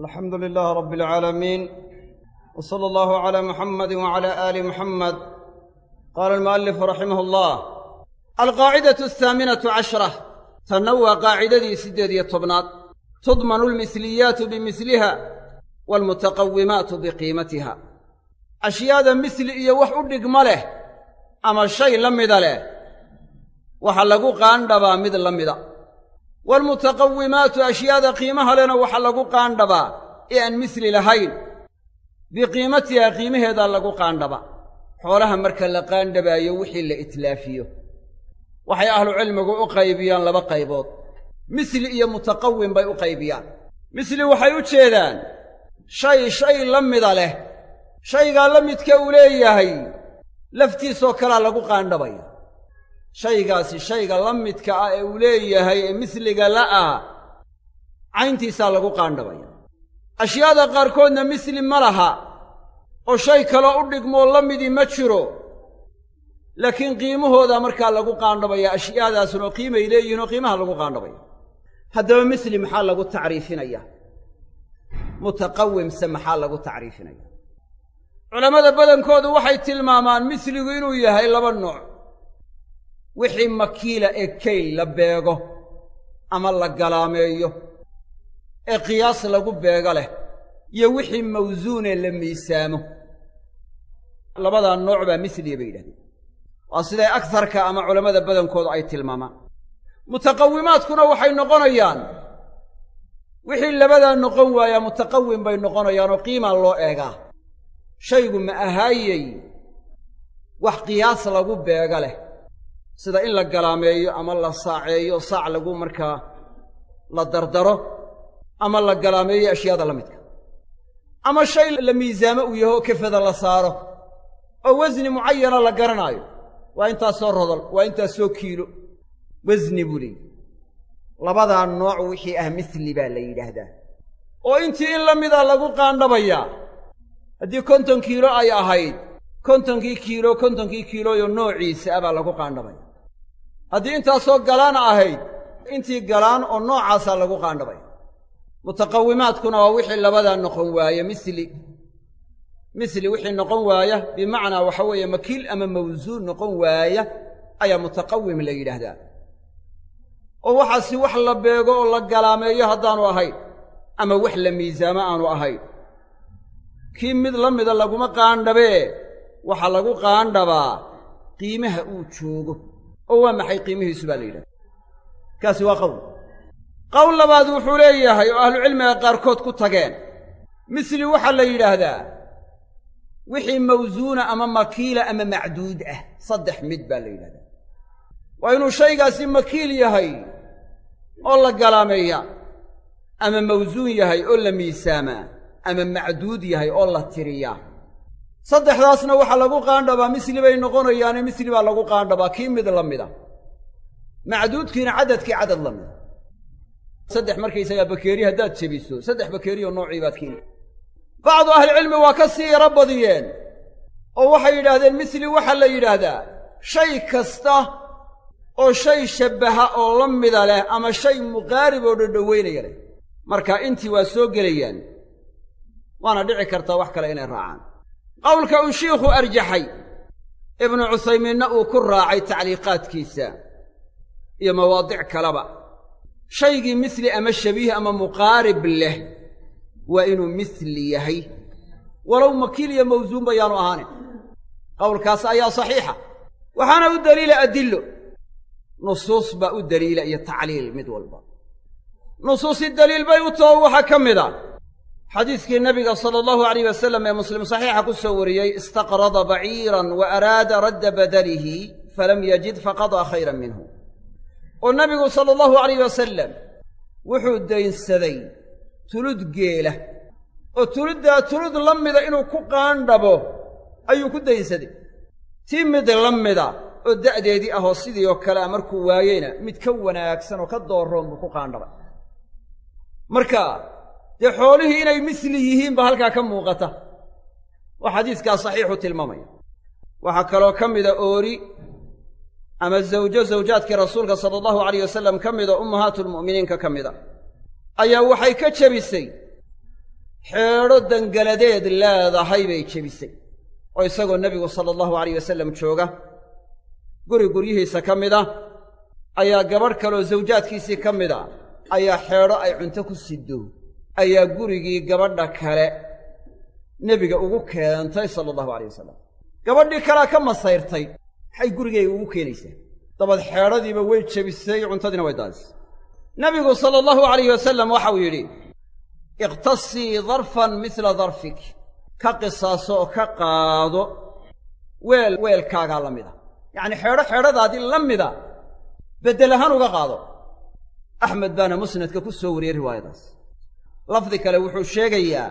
alxamdu lilaah rab alcaalamiin w sala allahu calaa muxamadi wacala aali muxamed qaala almu'alifu raximah allah alqaacidatu ahaaminatu cashra tanna waa qaacidadii siddeed iyo tobnaad tudmanu almisliyaatu bimiliha waalmutaqawimaatu biqiimatiha ashyaada misli iyo wax u dhigma leh ama shay la mida leh waxa lagu qaandhabaa mid la mida waalmutaqawimaatu ashyaada qiimaha lehna waxa lagu qaandhabaa ee aan misli lahayn biqiimatiha qiimaheedaa lagu qaandhabaa xoolaha marka la qaandhabaayo wixii la itlaafiyo waxay ahlucilmigu u qaybiyaan laba qaybood misli iyo mutaqawim bay u qaybiyaan misli waxay u jeedaan shay shay la mida leh shaygaa la midka uu leeyahay laftiisoo kalaa lagu qaandhabaya shaygaasi shayga la midka ah ee uu leeyahay ee misliga la'ah cayntiisaa lagu qaandhabaya ashyaada qaarkoodna misli ma laha oo shay kaloo u dhigmoo la midii ma jiro. Laakiin qiimahoodaa markaa lagu qaandhabaya ashyaadaasuna qiimay leeyihiin oo qiimaha lagu qaandhabaya haddaba misli maxaa lagu tacriifinaya? Mutaqawimse maxaa lagu tacriifinaya? Culammada badankoodu waxay tilmaamaan misligu inuu yahay laba nooc wixii makiila ee kayl la beego ama la galaameeyo ee qiyaas lagu beego leh iyo wixii mawsuunee la miisaamo. Labadaa nooc baa misliya bay yidhahdeen. Waa siday agsarka ama culammada badankoodu ay tilmaamaan. Mutaqawimaadkuna waxay noqonayaan wixii labadaa noqon waayaa mutaqawim bay noqonayaanoo qiimaa loo eegaa. Shaygu ma ahaayey wax qiyaas lagu beega leh sida in la galaameeyo ama la saaceeyo saac lagu markaa la dardaro ama la galaameeyo ashyaada la midka. Ama shay la miisaamo uu yaho kefada la saaro oo wasni mucayana la garanaayo. Waa intaasoo rodol waa intaasoo kiilo. Wasni buu leeyihi labadaa nooc wixii ah misli baa la yidhaahdaa. Oo intii in la mida lagu qaandhabayaa haddii konton kiilo ay ahayd kontonkii kiilo kontonkii kiiloyo noociisa ah baa lagu qaandhabaya haddii intaasoo galaan ahayd intii galaan oo noocaasaa lagu qaandhabaya mutaqawimaadkuna waa wixii labadaa noqon waaye misli. Misli wixii noqon waaya bimacnaa waxa weeye makiil ama mawsuun noqon waaya ayaa mutaqawim la yidhaahdaa. Oo waxaasi wax la beego oo la galaameeyo haddaanu ahayn ama wax la miisaamo aanu ahayn. Kii mid la mida laguma qaandhabee waxaa lagu qaandhabaa qiimaha uu joogo oo waa maxay qiimihiisu baa la yidhahda? Kaasi waa qowl qowl labaad wuxuu leeyahay oo ahlucilmiga qaarkood ku tageen. Misli waxaa la yidhaahdaa wixii mawsuuna ama makiila ama macduud ah saddex mid baa la yidhahdaa. Waa inuu shaygaasi makiil yahay oo la galaameeyaa ama mawsuun yahay oo la miisaamaa ama macduud yahay oo la tiriyaa saddexdaasna waxaa lagu qaandhabaa misli bay noqonayaane misli baa lagu qaandhabaa kii mid la mida. macduudkiina caddadkii cadad la mida. saddex markaysagaa bakeeri haddaad jebiso saddex bakeeriyoo noocii baad keeni bacdu ahlicilmi waa ka sii yaro badiyeen oo waxay yidhaahdeen misli waxaa la yidhaahdaa shay kasta oo shay shabbaha oo la mida leh ama shay muqaarib oo dhodhoweynaya leh marka intii waa soo gelayaan waana dhici kartaa wax kale inay raacaan qowlka uu shiikhu arjaxay ibnu cuthaymiinna uu ku raacay tacliiqaadkiisa iyo mawaadic kaleba shaygii misli ama shabiih ama muqaarib leh waa inuu misli yahay. Walow makiil iyo mawsuun bayaanu ahaanin. Qowlkaas ayaa saxiixa. Waxaana u daliila adillo. Nusuus baa u daliila iyo tacliil mid walba. Nusuusi daliil u taho waxaa ka mid xadiiskii nabiga sala allahu alayh wasalam ee muslim saxiixa ku soo wariyey istaqrada baciiran wa araada radda badalihi falam yajid faqadaa khayran minhu. Oo nabigu sala allahu alayh wasalam wuxuu daynsaday tulud geela. Oo tuluddaa tulud la mida inuu ku qaandhabo ayuu ku daynsaday. Tii mid la mida oo da'deedii ahoo sidii oo kale a markuu waayeyna mid ka wanaagsan oo ka dooroon buu ku qaandhabay marka dee xoolihii inay misli yihiin ba halkaa ka muuqata. Oo xadiiskaa saxiixu tilmaamaya. Waxaa kaloo ka mida oori ama zawjo zawjaadkii rasuulka sala allahu alayh wasalam ka mida ummahaatulmu'miniinka ka mida. Ayaa waxay ka jebisay. Xeedho dangaladeed leedahay bay jebisay. Oo isagoo nebigu sala allahu alayh wasallam jooga. Guri guryihiisa ka mid a ayaa gabadh kaleoo sawjaadkiisii ka mid a ayaa xeedho ay cunto ku siddo ayaa gurigii gabadha kale nebiga ugu keentay sala allahu alayh wasalam gabadhii kalea ka masayrtay maxay gurigayga ugu keenaysaa dabad xeedhadiiba way jebisay cuntadiina way daadisay nebigu sala allahu alayhi wasalam waxau yidhi iqtasii darfan midla darfik ka qisaaso oo ka qaado weel weelkaagaa la mida. Yacnii xeedho xeedhadaadii la mida beddel ahaan uga qaado. Axmed baana musnadka ku soo wariyey riwaayadaas lafdi kale wuxuu sheegayaa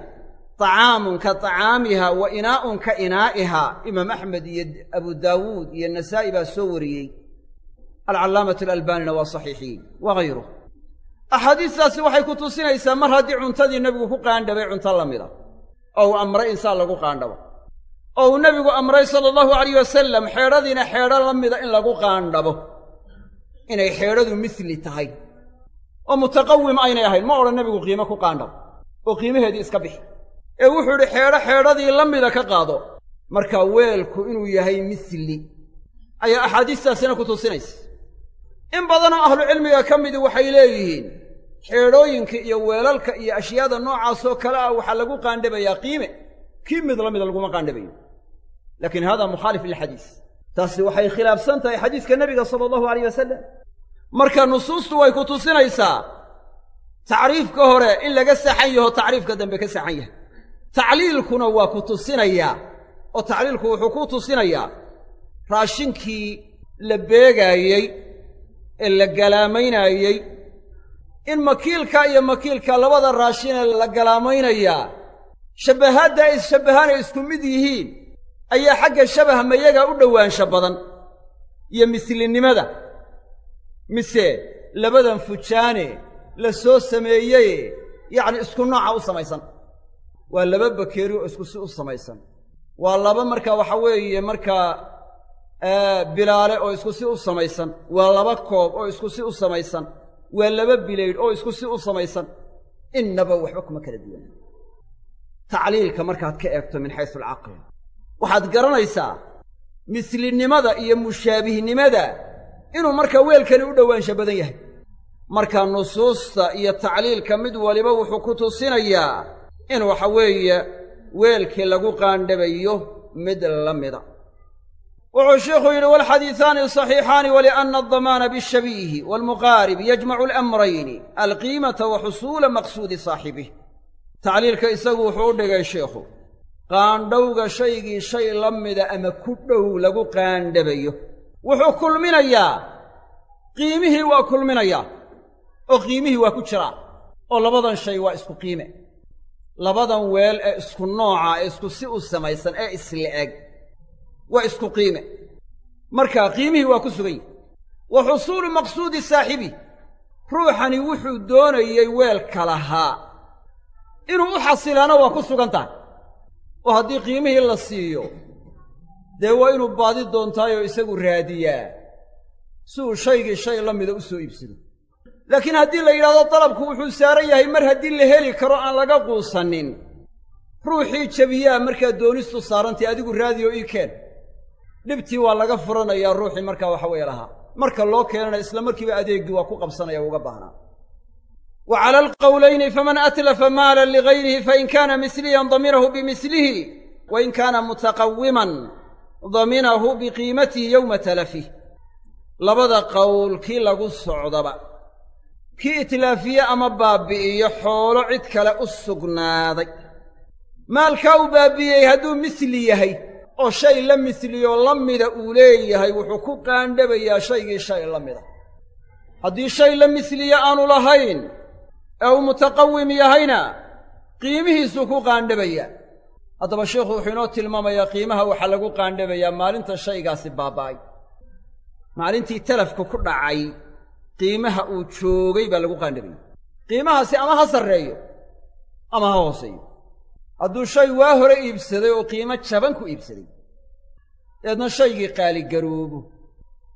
طacaamun ka طacaamiha wa inaa'un ka inaa'iha. Imaam axmed iyo abu daawuud iyo nasaa'i baa soo wariyey. Alcallaamatu alalbaanina waa saxiixiyey wa hayruh axaadiistaasi waxay ku tusinaysaa mar haddii cuntadii nebigu ku qaandhabay cunto la mida. Oo uu amray insaan lagu qaandhabo. Oo uu nebigu amray sala allahu alayh wasalam xeedhadiina xeedho la mida in lagu qaandhabo. Inay xeedhadu misli tahay oo mutaqawim aynay ahayn ma odhan nebigu qiimo ku qaandhabo oo qiimaheedii iska bixi. Ee wuxuu idhi xeedho xeedhadii la mida ka qaado. Markaa weelku inuu yahay misli ayaa axaadiistaasina ku tusinaysa. In badanoo ahlucilmiga ka midi waxay leeyihiin xeedhooyinka iyo weelalka iyo ashyaada noocaasoo kale ah waxaa lagu qaandhabayaa qiime. Kii mid la mida laguma qaandhabayo laakiin hada mukhaalif lilxadiis taasi waxay khilaafsan tahay xadiiska nebiga sala allahu alayh wasalam marka nusuustu way ku tusinaysaa tacriifka hore in laga saxan yaho tacriifka dambe ka saxan yahay. Tacliilkuna waa ku tusinayaa oo tacliilku wuxuu ku tusinayaa raashinkii la beegaayey ee la galaamaynaayey in makiilka iyo makiilka labada raashinee la galaamaynayaa shabbahaadda ay isshabbahaan ay isku mid yihiin ayaa xagga shabah mayaga u dhowaansha badan iyo mislinimada mise labadan fujaane la soo sameeyeye yacni isku nooca u samaysan. Waa laba bakeeri oo isku si u samaysan. Waa laba markaa waxa weeye markaa bilaale oo isku si u samaysan. Waa laba koob oo isku si u samaysan. Waa laba bilaydh oo isku si u samaysan. Innaba waxba kuma kala duwan. Tacliilka markaad ka eegto min xaysu alcaqli waxaad garanaysaa mislinimada iyo mushaabihnimada inuu markaa weelkani u dhowaansha badan yahay. Marka nusuusta iyo tacliilka mid waliba wuxuu ku tusinayaa in waxa weeye weelkii lagu qaandhabayo mid la mida. Wuxuu sheikhu yidhi walxadiisaani saxiixaani walianna aldamaana bishabiihi waalmuqaarib yajmacu alamrayni alqiimata wa xusuula maqsuudi saaxibih tacliilka isagu wuxuu u dhigay sheikhu qaandhowga shaygii shay la mida ama ku dhow lagu qaandhabayo wuxuu kulminayaa. Qiimihii waa kulminayaa. Oo qiimihii waa ku jiraa oo labadan shay waa isku qiime. Labadan weel ee isku nooca ee isku si u samaysan ee isla-eg waa isku qiime. Marka qiimihii waa ku sugan yihi wa xusuulu maqsuudi saaxibi. Ruuxani wuxuu doonayey weelka lahaa inuu u xasilaana waa ku sugan tahay. Oo haddii qiimihii la siiyo dee waa inuu baadi doontaayoo isagu raadiyaa si uu shaygii shay la mida u soo iibsado. Laakiin haddii la yidhahdo dalabku wuxuu saaran yahay mar haddii la heli karo aan laga quusanin ruuxii jebiyaa markaa doonistu saarantay adigu raadiyo ii keen. Dhibtii waa laga furanayaa ruuxii markaa waxa weeye lahaa. Marka loo keenana isla markiiba adeeggii waa ku qabsanaya uga baahnaa wa cala alqowlayni faman atlafa maalan ligayrihi fain kaana misliyan daminahu bimislihi wain kaana mutaqawiman daminahu biqiimatihi yowma talafih labada qowl kii lagu socdaba. Kii itlaafiye ama baabbi'iyo xoolo cid kale u sugnaaday. Maalkaa uu baabbi'iyey hadduu misli yahay oo shay la misliyo la mida uu leeyahay wuxuu ku qaandhabayaa shaygii shay la mida. Haddii shay la misliye aanu lahayn ee uu mutaqawim yahayna qiimihiisuu ku qaandhabayaa haddaba sheikhu wuxuu inoo tilmaamayaa qiimaha waxaa lagu qaandhabayaa maalinta shaygaasi baaba'ay. Maalintii talafku ku dhacay qiimaha uu joogay baa lagu qaandhabayay qiimahaasi ama ha sarreeyo ama ha hooseeyo. Hadduu shay waa hore iibsaday oo qiimo jaban ku iibsaday deedna shaygii qaaligaroobo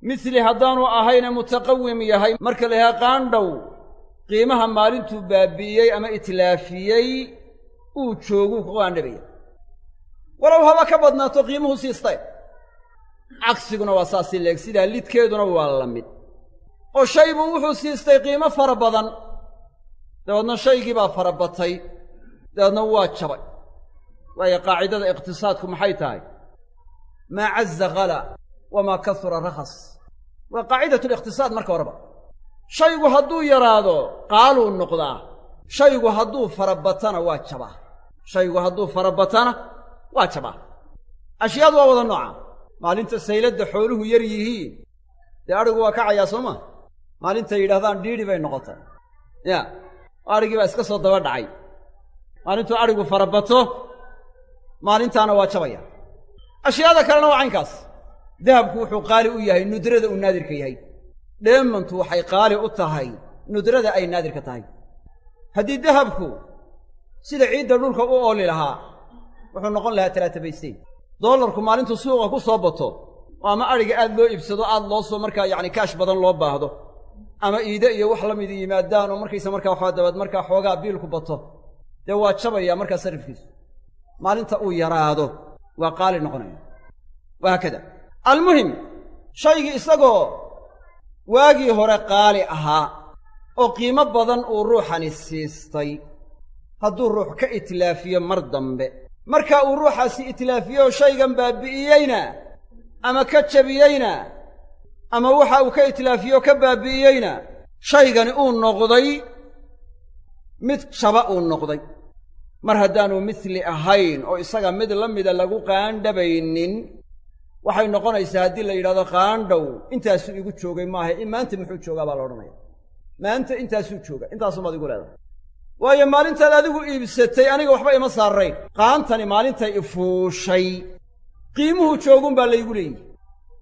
misli haddaanu ahayne mutaqawim yahay marka la yidhaha qaandhow qiimaha maalintuu baabbi'iyey ama itlaafiyey uu jooguu ku qaandhabaya walow haba ka badnaato qiimuhu siistay. Cagsiguna waa saasi leeg sidaa lidkeeduna waa la mid. Oo shaybuu wuxuu siistay qiimo fara badan. Dabeedna shaygii baa fara batay. Dabeedna waa jabay. Waayo qaacidada iqtisaadku maxay tahay? Maa caza khala wamaa kasura rakhas. Waa qaacidatu liqtisaad marka horeba. Shaygu hadduu yaraado qaaluu noqdaa. Shaygu hadduu farabatana waa jabaa. Shaygu hadduu farabatana waa jabaa ashyaadu waa wada nooca maalinta sayladda xooluhu yar yihiin. Dee adhigu waa kacayaa soo ma? Maalintay yidhahdaan dhiidhi bay noqotay ya adhigii baa iska soo daba dhacay. Maalintuu adhigu farabato maalintaana waa jabaya. Ashyaada kalena waa caynkaas. Dahabku wuxuu qaali u yahay nudrada uu naadirka yahay. Dheemantu waxay qaali u tahay nudrada ay naadirka tahay. Haddii dahabku sida ciidda dhulka u ooli lahaa wuxuu noqon lahaa talaata bayseyn dollarku maalintuu suuqa ku soo bato. Oo ama adhiga aad loo iibsado aad loo soo markaa yacni kaash badan loo baahdo. Ama iide iyo wax la midi yimaadaan oo markaysa markaa waxaa dabaed markaa xoogaa biilku bato. Dee waa jabaya markaa sarifkiisu. Maalinta uu yaraado. Waa qaali noqonaya. Wahaakada almuhim shaygii isagoo waagii hore qaali ahaa oo qiimo badan uu ruuxani siistay. Hadduu ruux ka itlaafiyo mar dambe markaa uu ruuxaasi itlaafiyo shaygan baabi'iyeyna ama ka jabiyeyna ama waxa uu ka itlaafiyo ka baabi'iyeyna shaygani uu noqday mid jaba uu noqday. Mar haddaanu misli ahayn oo isaga mid la mida lagu qaandhabaynin waxay noqonaysaa haddii la yidhahdo qaandhow intaasuu igu joogay maaha. Maanta muxuu joogaa baa la odhanaya. Maanta intaasuu jooga intaasumaad igu leedahay waayo maalintaad adigu iibsatay aniga waxba ima saarrayn. Qaantani maalintay ifuushay qiimuhu joogun baa laygu leeyihi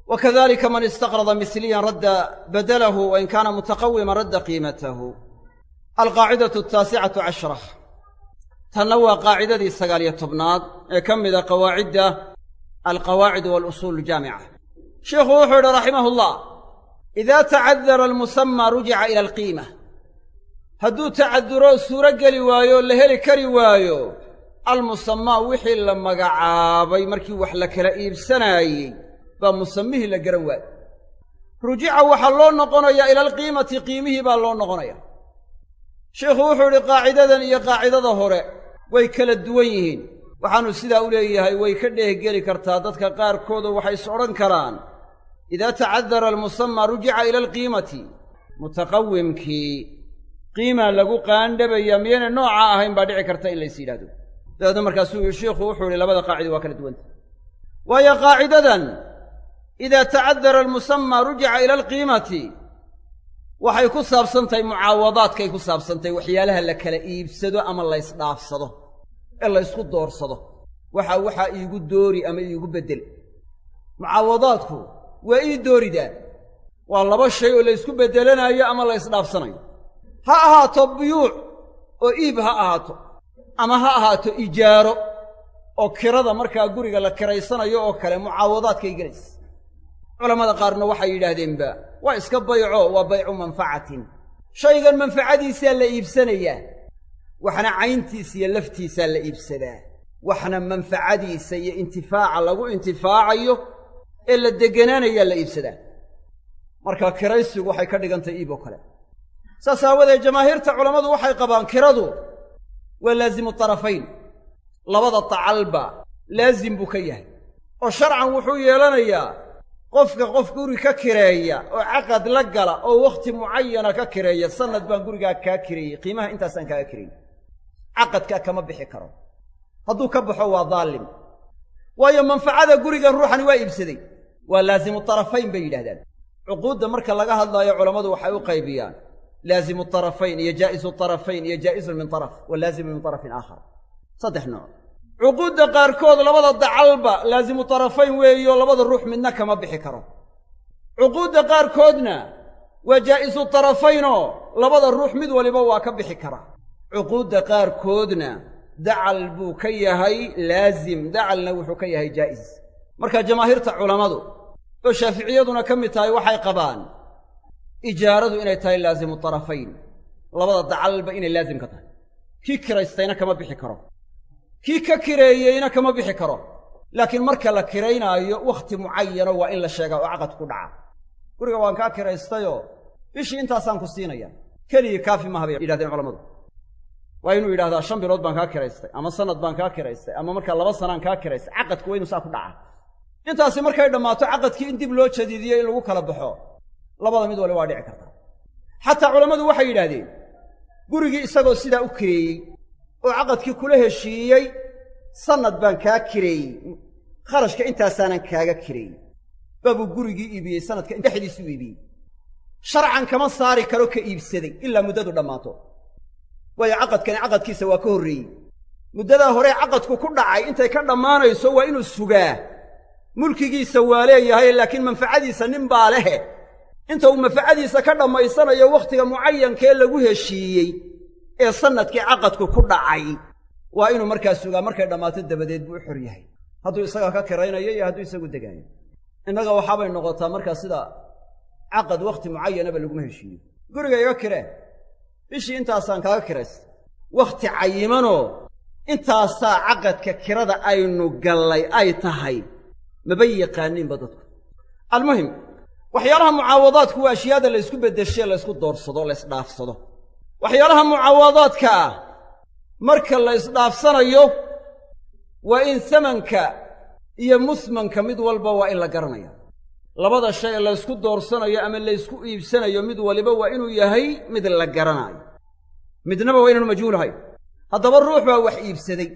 wa kadalika man istaqrada misliyan radda badalahu wain kaana mutaqawiman radda qiimatahu. Alqaacidatu ataasicatu cashra. Tanna waa qaacidadii sagaaliyo tobnaad ee ka mida qawaacidda alqawaacid walusuul aljaamica sheikhu wuxuu yidhi raximahu llah idaa tacadara almusamaa rujica ila alqiima hadduu tacaduro suuro geli waayo la heli kari waayo almusamaa wixii la magacaabay markii wax la kala iibsanaayey baa musamihii la garan waayo rujica waxaa loo noqonayaa ila alqiimati qiimihii baa loo noqonaya. Sheikhu wuxuu idhi qaacidadan iyo qaacidada hore way kala duwan yihiin. Waxaanu sidaa u leeyahay way ka dheehgeli kartaa dadka qaarkoodu waxay is odhan karaan idaa tacadara almusamaa rujica ila mutaqawimkii qiimaa lagu qaandhabaya miyayna noocaa ahayn baa dhici karta in lays yidhahdo dabeedna markaasuu shiikhu wuxuu idhi labada qaacida waa kala duwanta. Waayo qaacidadan idaa tacadara almusamaa rujica ila alqiimati waxay ku saabsantahay mucaawadaadkay ku saabsantahay waxyaalaha la kala iibsado ama laysdhaafsado ee laysku doorsado. Waxa waxaa iigu doori ama iigu beddel. Mucaawadaadku waa ii dooridaa. Waa laba shay oo laysku beddelanaayo ama laysdhaafsanayo ha ahaato buyuuc oo iib ha ahaato ama ha ahaato ijaaro oo kirada markaa guriga la kiraysanayo oo kale mucaawadaadkay gelaysa. Culammada qaarna waxay yidhaahdeenba waa iska bayco waa baycu manfacatin. Shaygan manfacadiisaa la iibsanayaa waxna cayntiisa iyo laftiisaa la iibsadaa. Waxna manfacadiisa iyo intifaaca lagu intifaacayo ee la degganaanayaa la iibsadaa. Marka kiraysigu waxay ka dhigantay iib oo kale saas aawadeed jamaahiirta culammadu waxay qabaan kiradu waa laazimu tarafayn. Labada tacalba laazim buu ka yahay. Oo sharcan wuxuu yeelanayaa qofka qof guri ka kireeya oo caqad la gala oo wakhti mucayana ka kireeya sanad baan gurigaa kaa kireeyey qiimaha intaasaan kaaga kireeyey. Caqadkaa kama bixi karo. Hadduu ka baxo waa daalim waayo manfacada gurigan ruuxani waa iibsaday. Waa laazimu tarafayn bay yidhahdaan cuquudda marka laga hadlaayo culammadu waxay u qaybiyaan laazimu tarafayn iyo jaa'isu tarafayn iyo jaa'izun min taraf wa laazimun min tarafin aakhar saddex nooc cuquudda qaarkood labada dacalba laazimu tarafayn weeyo labada ruux midna kama bixi karo cuquudda qaarkoodna waa jaa'isu tarafaynoo labada ruux mid waliba waa ka bixi karaa cuquudda qaarkoodna dacal buu ka yahay laazim dacalna wuxuu ka yahay jaa'is marka jamaahiirta culammadu oo shaaficiyaduna ka mid tahay waxay qabaan ijaaradu inay tahay laazimu tarafayn. Labada dacalba inay laazim ka tahay. Kii kiraystayna kama bixi karo. Kii ka kireeyeyna kama bixi karo. Laakiin marka la kiraynaayo wakhti mucayano waa in la sheegaa oo caqad ku dhaca. Guriga waan kaa kiraystayoo bishii intaasaan ku siinaya. Keligii kaafi maha bay yidhahdeen culammadu. Waa inuu yidhahdaa shan bilood baan kaa kiraystay ama sanad baan kaa kiraystay ama markaa laba sanaan kaa kiraystay caqadku waa inuu saa ku dhaca. Intaasi markay dhammaato caqadkii in dib loo jadiidiyo in lagu kala baxo labada mid wali waa dhici karta. Xataa culammadu waxay yidhaahdeen gurigii isagoo sidaa u kireeyey oo caqadkii kula heshiiyey sannad baan kaa kireeyey kharashka intaasaanan kaaga kireeyey. Baabuu gurigii iibiyey sanadka dhexdiisuu iibiyey. Sharcan kama saari karo ka iibsaday ilaa muddadu dhammaato. Waayo caqadkani caqadkiisa waa ka horreeyey. Muddadaa hore caqadku ku dhacay intay ka dhammaanayso waa inuu sugaa. Mulkigiisa waa leeyahay laakiin manfacadiisa nin baa lehe inta uu manfacadiisa ka dhammaysanayo wakhtiga mucayankee lagu heshiiyey ee sannadkii caqadku ku dhacay waa inuu markaa sugaa markay dhammaato dabadeed buu u xor yahay. Hadduu isagaa ka kiraynayo iyo hadduu isagu degaayo innaga waxaabay noqotaa markaa sida caqad wakhti mucayanaba laguma heshiiyo. Guriga iga kiree bishii intaasaan kaaga kiraystay wakhti cayimanoo intaasaa caqadka kirada aynu gallay ay tahay maba yaqaaniinba dadku. Almuhim waxyaalaha mucaawadaadku waa ashyaada la ysku beddeshee la ysku doorsado la ysdhaafsado waxyaalaha mucaawadaadka ah marka la ysdhaafsanayo waa in samanka iyo musmanka mid walba waa in la garanaya labada shay laysku doorsanayo ama laysku iibsanayo mid waliba waa inuu yahay mid la garanaayo midnaba waa inaanu majhuulahay haddaba ruux baa wax iibsaday.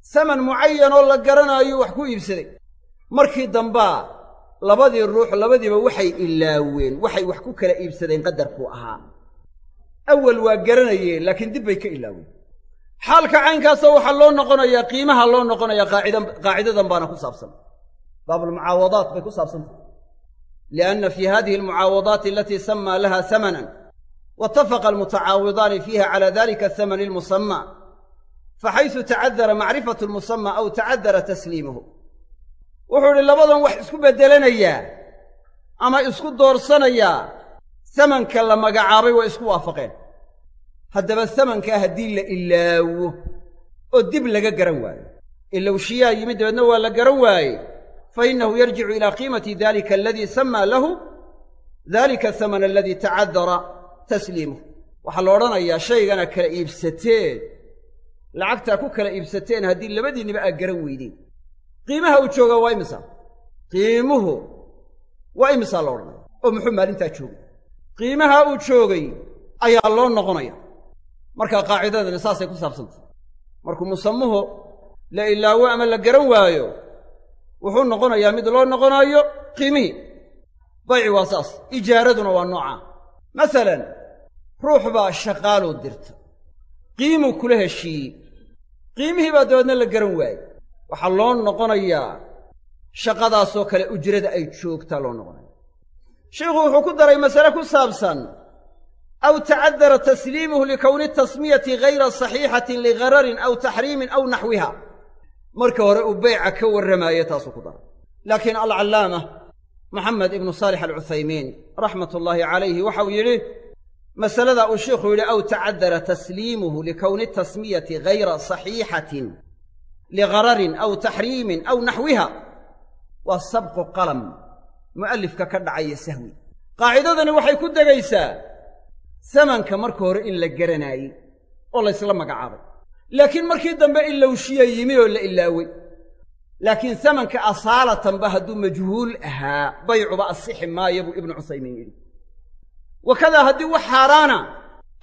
Saman mucayanoo la garanaayo wax ku iibsaday. Markii dambaa labadii ruux labadiiba waxay ilaaween waxay wax ku kala iibsadeen qadarkuu ahaa. Awal waa garanayeen laakiin dib bay ka ilaaween. Xaalka caynkaasa waxaa loo noqonayaa qiimaha loo noqonayaa qaacida qaacidadan baana ku saabsan. Baabulmucaawadaat bay ku saabsantah lianna fii hadihi almucaawadaati alatii samaa laha samanan waitafaqa almutacaawidaani fiiha cala dalika asamani almusamma faxaysu tacadara macrifatu lmusamma aw tacadara tasliimuhu wuxuu idhi labadan wax isku beddelanayaa ama isku doorsanayaa samanka la magacaabay waa isku waafaqeen. Haddaba samankaa haddii la ilaawo oo dib laga garan waayo ilowshiyaa yimid dabeedna waa la garan waaye fa innahu yarjicu ilaa qiimati dalika aladii samaa lahu dalika asamana aladii tacadara tasliimuh waxaa la odhanayaa shaygana kala iibsateen lacagtaa ku kala iibsateen haddii labadiinniba aad garan weydeen qiimaha uu joogaa waa imisa? qiimuhu waa imisaa la odhanaya? oo muxuu maalintaa joogay? qiimaha uu joogay ayaa loo noqonaya. Markaa qaacidadani saasay ku saabsantay markuu musammuhu la ilaawo ama la garan waayo wuxuu noqonayaa mid loo noqonaayo qiimihii. Bayci waa saas. Ijaaraduna waa noocaa masalan ruux baa shaqaaluu dirta. Qiimuu kula heshiiyey. Qiimihii baa dabeedna la garan waayey waxaa loo noqonayaa shaqadaasoo kale ujrada ay joogtaa loo noqonaya sheikhu wuxuu ku daray masale ku saabsan aw tacadara tasliimuhu likowni tasmiyati gayra saxiixatin ligararin aw taxriimin aw naxwiha. Marka hore uu beyca ka warramaaye taasuu ku daray. Laakiin alcallaama moxamed ibnu saalix alcuthaymiin raxmat ullaahi calayhi waxau yidhi masaladaa uu sheikhu yidhi aw tacadara tasliimuhu likowni tasmiyati gayra saxiixatin ligararin aw taxriimin aw naxwiha waa sabqu qalam mu'allifka ka dhacaya sahwi qaacidadani waxay ku degaysaa samanka marka hore in la garanaayey oo laysla magacaabay laakiin markii dambe ilowshiya yimi oo la ilaawey laakiin samanka asaalatanba hadduu majhuul ahaa baycuba asixi maayo buu ibnu cusaymiin yidhi wakadaa haddii wax xaaraana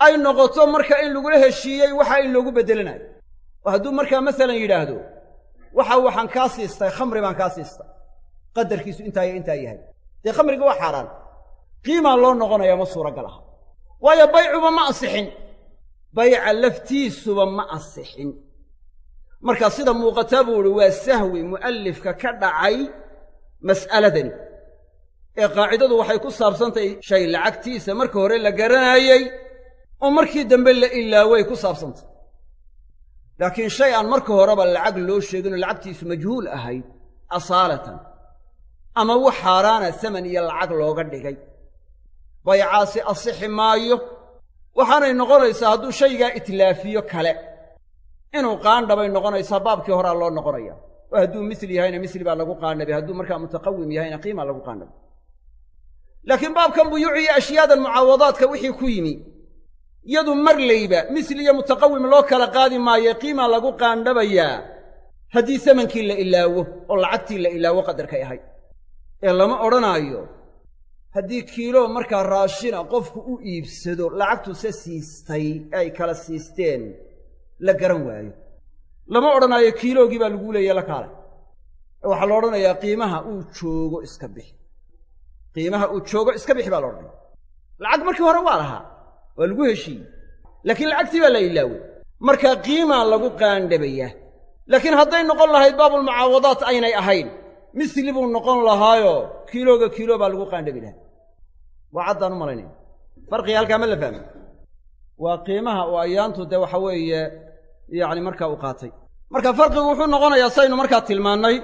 ay noqoto marka in lagula heshiiyey waxa in loogu beddelanayo oo hadduu markaa masalan yidhaahdo waxa waxaan kaa siistay khamri baan kaa siistay. Qadarkiisu intaa iyo intaa yahay. Dee khamriga waa xaaraan. Qiimaa loo noqonayaa ma suuragal aha. Waayo baycuba ma asixin. Bayca laftiisuba ma asixin. Marka sida muuqataa buu ihi waa sahwi mu'allifka ka dhacay mas'aladani. Ee qaacidadu waxay ku saabsantahay shay lacagtiisa marka hore la garanaayey oo markii dambe la ilaaway ku saabsantay laakiin shay aan marka horeba lacag loo sheeginoo lacagtiisu majhuul ahayd asaalatan ama wax xaaraana saman iyo lacag looga dhigay. Baycaasi asixi maayo. Waxaanay noqonaysaa hadduu shaygaa itlaafiyo kale. Inuu qaandhabay noqonaysaa baabkii horaa loo noqonaya. Oo hadduu misli yahayna misli baa lagu qaandhabay hadduu markaa mutaqawim yahayna qiimaa lagu qaandhabay. Laakiin baabkan buyuuci iyo ashyaadan mucaawadaadka wixii ku yimi yadu marlayba misli iyo mutaqawim loo kala qaadi maayo qiimaa lagu qaandhabayaa haddii samankii la ilaawo oo lacagtii la ilaawo qadarkay ahayd ee lama odhanaayo haddii kiilo markaa raashina qofku u iibsado lacagtuse siistay ee ay kala siisteen la garan waayo. Lama odhanaayo kiiloogii baa laguu leeya la kaalay. Waxaa la odhanayaa qiimaha uu joogo iska bixi. Qiimaha uu joogo iska bixi baa la odhanaya. Lacag markii hore waa lahaa waa lagu heshiiyey. Laakiin lacagtii baa la ilaaway markaa qiimaa lagu qaandhabayaa laakiin hadday noqon lahayd baabulmucaawadaat aynay ahayn misli buu noqon lahaayoo kiilooga kiilo baa lagu qaandhabi lahaa. Waa caddaan u malaynaya. Farqiga halkaa ma la fahmay waa qiimaha oo ayaantu dee waxa weeye yacni markaa u qaatay. Marka farqigu wuxuu noqonayaa saynu markaa tilmaannay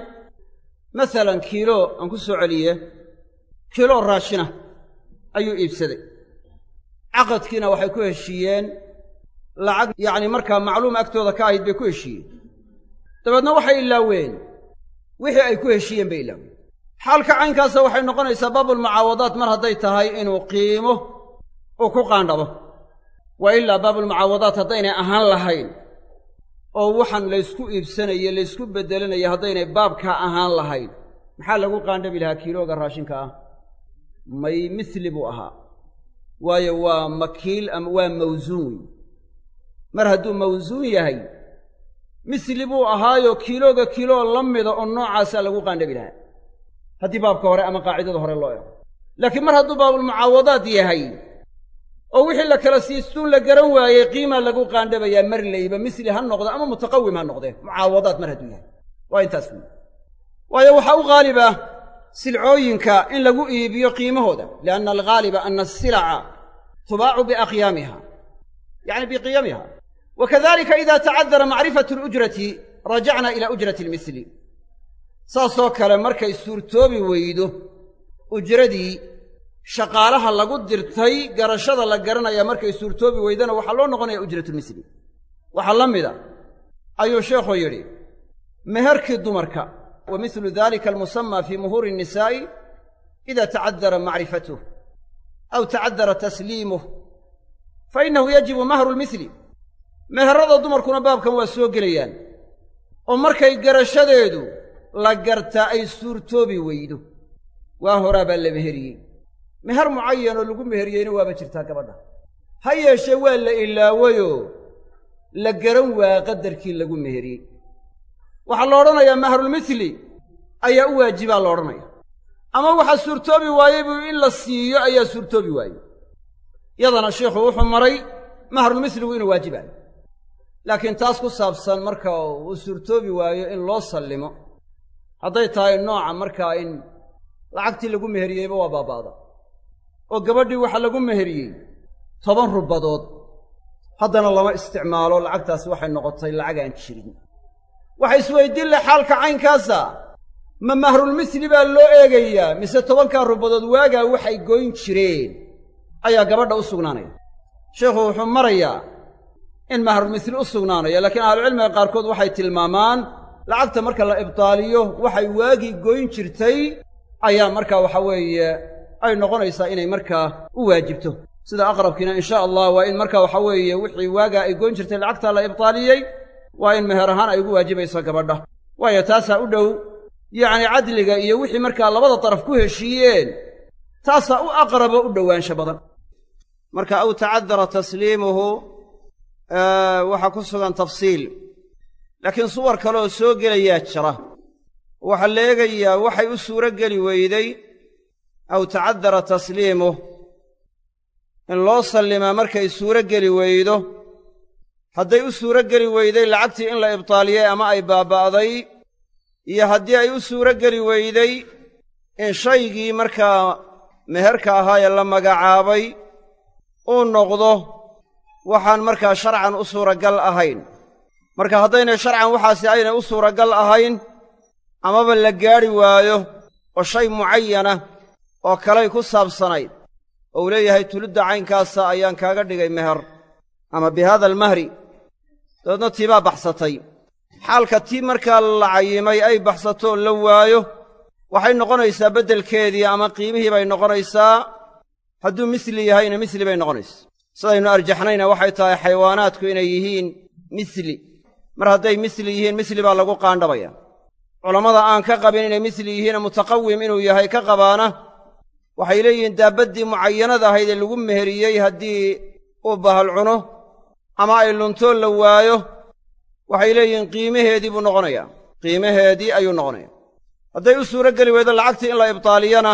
masalan kiilo aan ku soo celiye kiilo raashina ayuu iibsaday caqadkiina waxay ku heshiiyeen lacag yacni markaa macluum agtooda ka ahayd bay ku heshiiyeen. Dabeedna waxay ilaaween wixii ay ku heshiiyeen bay ilaaween. Xaalka caynkaasa waxay noqonaysaa baabulmucaawadaat mar hadday tahay inuu qiimo uu ku qaandhabo. Wa ilaa baabulmucaawadaat haddaynay ahaan lahayn oo waxaan laysku iibsanaye laysku beddelanaya haddaynay baabkaa ahaan lahayn. Maxaa lagu qaandhabi lahaa kiilooga raashinka ah? May misli buu ahaa waayo waa makiil ama waa mawsuun wey mar hadduu mawsuun yahay misli buu ahaayo kiilooga kiiloo la mida oo noocaasaa lagu qaandhabi lahaa. Haddii baabka hore ama qaacidada hore loo ego laakiin mar hadduu baabulmucaawadaad yahay oo wixii la kala siistuun la garan waayey qiimaa lagu qaandhabayaa mar layba misli ha noqdo ama mutaqawim ha noqdee mucaawadaad mar hadduu yahay. Waa intaas weyi waayo waxaa u haalib ah silcooyinka in lagu iibiyo qiimahooda lianna alghaaliba ana asilaca biaqyaamiha yacni biqiyamiha wa kadalika ida tacadara macrifatu alujrati rajacna ila ujrati almisli saasoo kale markay suurtoobi weydo ujradii shaqaalaha lagu dirtay garashada la garanaya markay suurtoobi weydana waxaa loo noqonaya ujratulmisli waxaa la mida ayuu sheekhu yidhi meherkii dumarka wa mislu dalika almusamaa fii muhuuri innisaa'i ida tacadara macrifatuh aw tacadara tasliimuh fa innahu yajibu mahru lmisli meherada dumarkuna baabkan waa soo gelayaan oo markay garashadeedu la gartaa ay suurtoobi weydo waa horaa baa la meheriyey meher mucayanoo lagu meheriyeyna waaba jirtaa gabadha ha yeeshee waa la ilaawayoo la garan waa qadarkii lagu meheriyey waxaa la odhanayaa mahrulmisli ayaa u waajibaa la ama waxaa suurtoobi waayey buu in la siiyo ayaa suurtoobi waayey yadana sheikhu wuxuu maray mahrulmisligu inuu waajibaayo laakiin taas ku saabsan marka uu suurtoobi waayo in loo sallimo. Hadday tahay nooca markaa in lacagtii lagu meheriyeyba waa baaba'da oo gabadhii waxaa lagu meheriyey toban rubadood haddana lama isticmaalo lacagtaasi waxay noqotay lacag aan jirin. Waxa isweydiin leh xaalka caynkaasa ma mahrulmisli baa loo eegayaa mise tobankaa rubadood waagaa waxay goyn jireen? Ayaa gabadha u sugnaanaya. Sheikhu wuxuu marayaa in mahrulmisli u sugnaanayo laakiin ahlucilmiga qaarkood waxay tilmaamaan lacagta marka la ibtaaliyo waxay waagii goyn jirtay ayaa markaa waxa weeye ay noqonaysaa inay markaa u waajibto. Sida aqrabkiina insha allah waa in marka waxa weeye wixii waagaa ay goyn jirtay lacagtaa la ibtaaliyey waa in meher ahaan ay ugu waajibayso gabadha. Waayo taasaa u dhow yacni cadliga iyo wixii markaa labada daraf ku heshiiyeen taasaa u aqrabo u dhowaansho badan. Marka aw tacadara tasliimuhu waxaa ku sugan tafsiil. Laakiin suwar kaleoo soo gelayaa jira. Waxaa la waxay u suuro geli weyday aw tacadara tasliimuh in loo sallimaa markay suuro geli weydo. Hadday u suuro geli weyday lacagtii in la ibtaaliyey ama ay baaba'day iyo haddii ay u suuro geli weyday in shaygii markaa meherka ahaa ee la magacaabay uu noqdo waxaan markaa sharcan u suuragal ahayn. Marka haddaynay sharcan waxaasi aynay u suuragal ahayn amaba la gaadhi waayo oo shay mucayana oo kalay ku saabsanayd oo uu leeyahay tulidda caynkaasa ayaan kaaga dhigay meher. Ama bi haada almahri dabeedna tii baa baxsatay xaalka tii markaa la cayimay ay baxsato la waayo waxay noqonaysaa beddelkeedii ama qiimihii bay noqonaysaa. Hadduu misli yahayna misli bay noqonaysa. Sidaynu arjaxnayna waxay tahay xayawaanaadku inay yihiin misli. Mar hadday misli yihiin misli baa lagu qaandhabaya culammada aan ka qabin inay misli yihiina mutaqawim inuu yahay ka qabaana waxay leeyihiin daabaddii mucayanada ahayd ee lagu meheriyey haddii uu bahal cuno ama ay luntoo la waayo waxay leeyihiin qiimaheedii buu noqonayaa. Qiimaheedii ayuu noqonaya hadday u suuro geli weydo lacagtii in la ibtaaliyana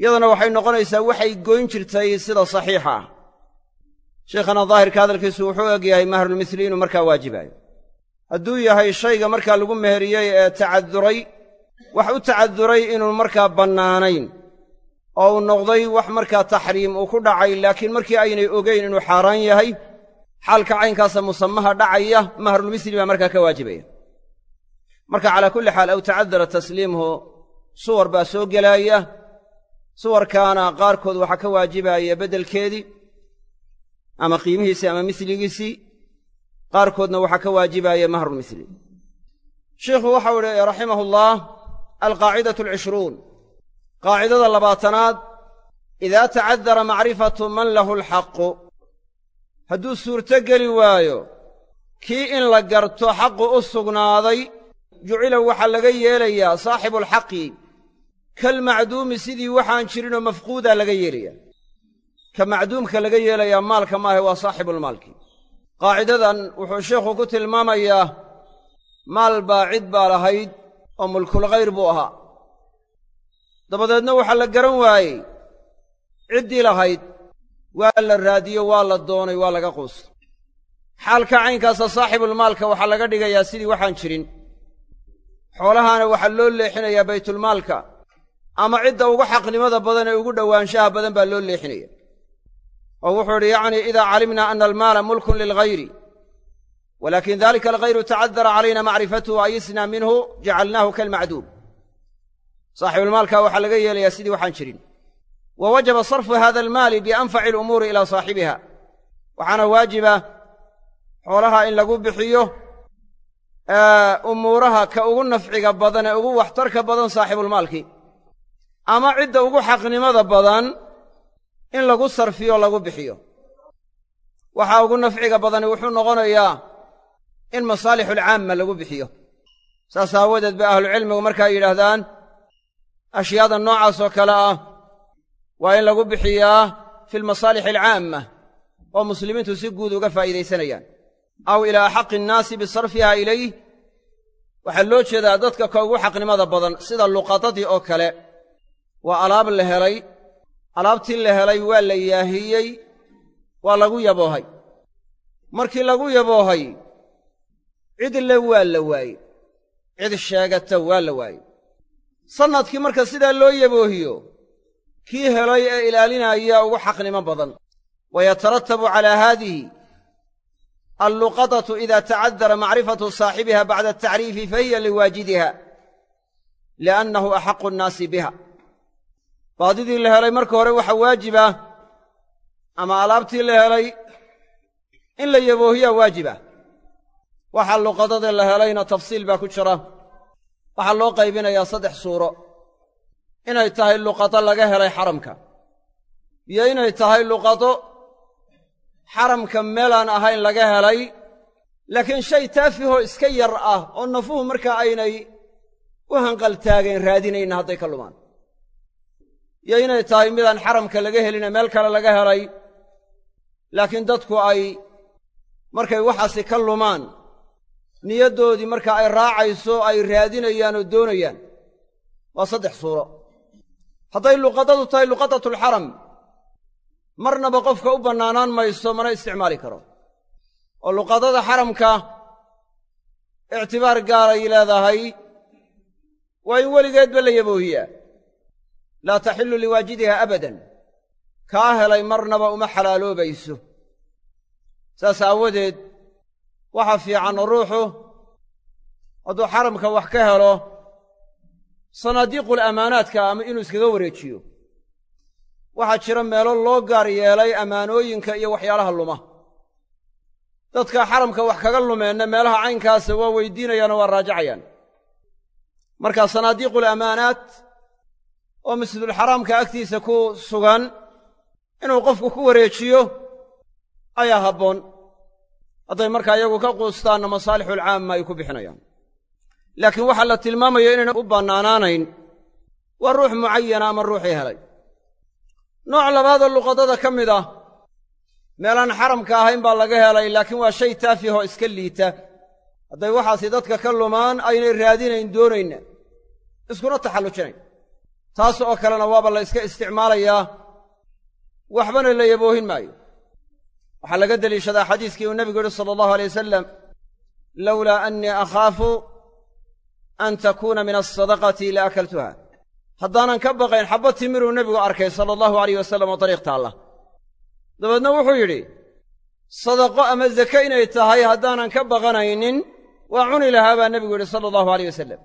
iyadana waxay noqonaysaa waxay goyn jirtay sida saxiixa ah. Sheikhana daahirka hadalkiisu wuxuu eg yahay mahrulmisli inuu markaa waajibaayo. Hadduu yahay shayga markaa lagu meheriyey ee tacaduray wax u tacaduray inuu markaa bannaanayn oo uu noqday wax markaa taxriim uu ku dhacay laakiin markii aynay ogayn inuu xaaraan yahay xaalka caynkaasa musamaha dhacaya mahrulmisli baa markaa ka waajibaya. Marka calaa kulli xaal aw tacadara tasliimhu suwar baa soo gelaaya. Suwarkaana qaarkood waxaa ka waajibaya beddelkeedii ama qiimihiisii ama misligiisii. Qaarkoodna waxaa ka waajibaya mahrulmisli sheikhu waxau idhi raximahullaah alqaacidatu alcishruun qaacidada labaatanaad idaa tacadara macrifatu man lahu alxaqu hadduu suurto geli waayo kii in la garto xaqu u sugnaaday jucila waxaa laga yeelayaa saaxibualxaqi kalmacduumi sidii waxaan jirinoo mafquudaa laga yeelayaa. Ka macduumka laga yeelayaa maalka maahe waa saaxibulmaalki qaacidadan wuxuu sheikhu ku tilmaamayaa maal baa cid baa lahayd oo mulkulkhayr buu ahaa. Dabadeedna waxaa la garan waayey ciddii lahayd waa la raadiyo waa la doonay waa laga quusta xaalka caynkaasa saaxibulmaalka waxaa laga dhigayaa sidii waxaan jirin. Xoolahaana waxaa loo leexinayaa baytulmaalka ama cidda ugu xaqnimada badan ee ugu dhowaanshaha badan baa loo leexinaya. Oo wuxuu idhi yacnii idaa calimna ana almaala mulkun lilghayri. Walaakin dalika alghayru tacadara calayna macrifatuhu ayisna minhu jacalnaahu kalmacduum. Saaxibulmaalka waxaa laga yeelayaa sidii waxaan jirin wa wajaba sarfu hada almaali bianfaci alumuuri ilaa saaxibiha waxaana waajiba xoolaha in lagu bixiyo umuuraha ka ugu nafciga badan ee ugu waxtarka badan saaxibulmaalkii ama cidda ugu xaqnimada badan in lagu sarfiyo lagu bixiyo waxaa ugu nafciga badani wuxuu noqonayaa in masaalixulcaamma lagu bixiyo saas aawadeed bay ahlucilmigu markaa yidhaahdaan ashyaada noocaas oo kale ah waa in lagu bixiyaa fi lmasaalix alcaamma oo muslimiintu si guud uga faa'iidaysanayaan. Aw ilaa axaqi innaasi bisarfiha ilayh waxaa loo jeedaa dadka ka ugu xaqnimada badan sida luqadadii oo kale. Waa alaab la helay alaabtii la helay waa la yaahiyey waa lagu yaboohay. Markii lagu yaboohay cid le waa la waaye cid sheegata waa la waaye sannadkii marka sidaa loo yaboohiyo kii helay ee ilaalinaya ugu xaqnimo badan. Wa yataratabu calaa haadihi alluqadatu ida tacadara macrifatu saaxibiha bacda atacriifi fahiya liwaajidiha liannahu axaqu nnaasi biha. Baadidii la helay marka hore waxaa waajiba ama alaabtii la helay in la yaboohiyaa waajiba waxa luqadada la helayna tafsiil baa ku jira. Waxaa loo qaybinayaa saddex suuro inay tahay luqado laga helay xaramka. Iyo inay tahay luqado xaramka meelaan ahayn laga helay laakiin shay taafihoo iska yar ah oo nafuhu markaa aynay u hanqaltaageen raadinayna hadday ka lumaan. Iyo inay tahay midaan xaramka laga helina meel kale laga helay laakiin dadku ay markay waxaasi ka lumaan niyaddoodii marka ay raacayso ay raadinayaan oo doonayaan. Waa saddex suuro hadday luqadadu tahay luqadatulxaram marnaba qofka u bannaanaan mayso mana isticmaali karo. Oo luqadada xaramka ictibaar gaaray leedahay waa in weligeedba la yaboohiyaa. Laa taxillu liwaajidiha abadan. Kaa helay marnaba uma xalaaloobayso. Saas aawadeed waxa fiican ruuxu hadduu xaramka wax ka helo sanaadiiqul ammaanaadka ama inuu iskaga wareejiyo. Waxaa jira meelo loo gaar yeelay ammaanooyinka iyo waxyaalaha luma. Dadka xaramka wax kaga lumeenna meelaha caynkaasa waa weydiinayaanoo waa raajacayaan. Markaa sanaadiiqul amaanaat oo masjidulxaraamka agtiisa ku sugan inuu qofku ku wareejiyo ayaa habboon. Hadday markaa iyagu ka quustaanna masaalixulcaamma ay ku bixinayaan laakiin waxaa la tilmaamaya inayna u bannaanaanayn waa ruux mucayana ama ruuxii helay. Nooc labaadoo luqadada ka mid ah meelaan xaramka ahayn baa laga helay laakiin waa shay taafihoo iska liita. Hadday waxaasi dadka ka lumaan aynay raadinayn doonayna iskuna taxallujinayn taas oo kalena waaba la iska isticmaalayaa waxbana la yaboohin maayo. Waxaa laga deliishadaa xadiiskii uu nebigu yihi sala allahu alay wasalam lowlaa annii akhaafu an takuuna min alsadaqati la akaltuha haddaanan ka baqayn xabba timiruu nebigu arkay sala allahu alayh wasalam oo dariiq taalla dabeedna wuxuu yidhi sadaqo ama zake inay tahay haddaanan ka baqanaynin waa cuni lahaa baa nebigu yidhi sala allahu alayh wasalam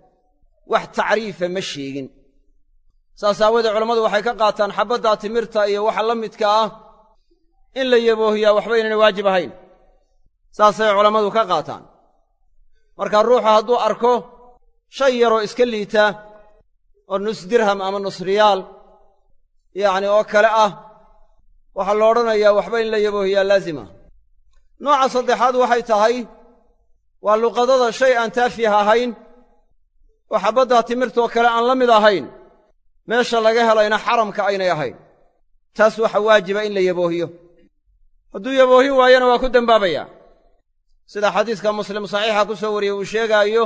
wax tacriifa ma sheegin saas aawoodee culammadu waxay ka qaataan xabbaddaa timirta iyo waxa la midka ah in la yaboohiyaa waxba waajib ahayn saasay culammadu ka qaataan marka ruuxu hadduu arko shay yaroo iska liita oo nus dirham ama nus riyaal yacni oo kale ah waxaa la odhanayaa waxba in la yaboohiyaa laazima. Nooca saddexaad waxay tahay waa luqadada shay aan taafiih ahayn oo xabbaddaa timirtoo kale aan la mid ahayn meesha laga helayna xaramka aynay ahayn. Taas waxa waajiba in la yaboohiyo. Hadduu yaboohin waayana waa ku dembaabayaa sida xadiiska muslim saxiixa ku soo wariyey uu sheegaayo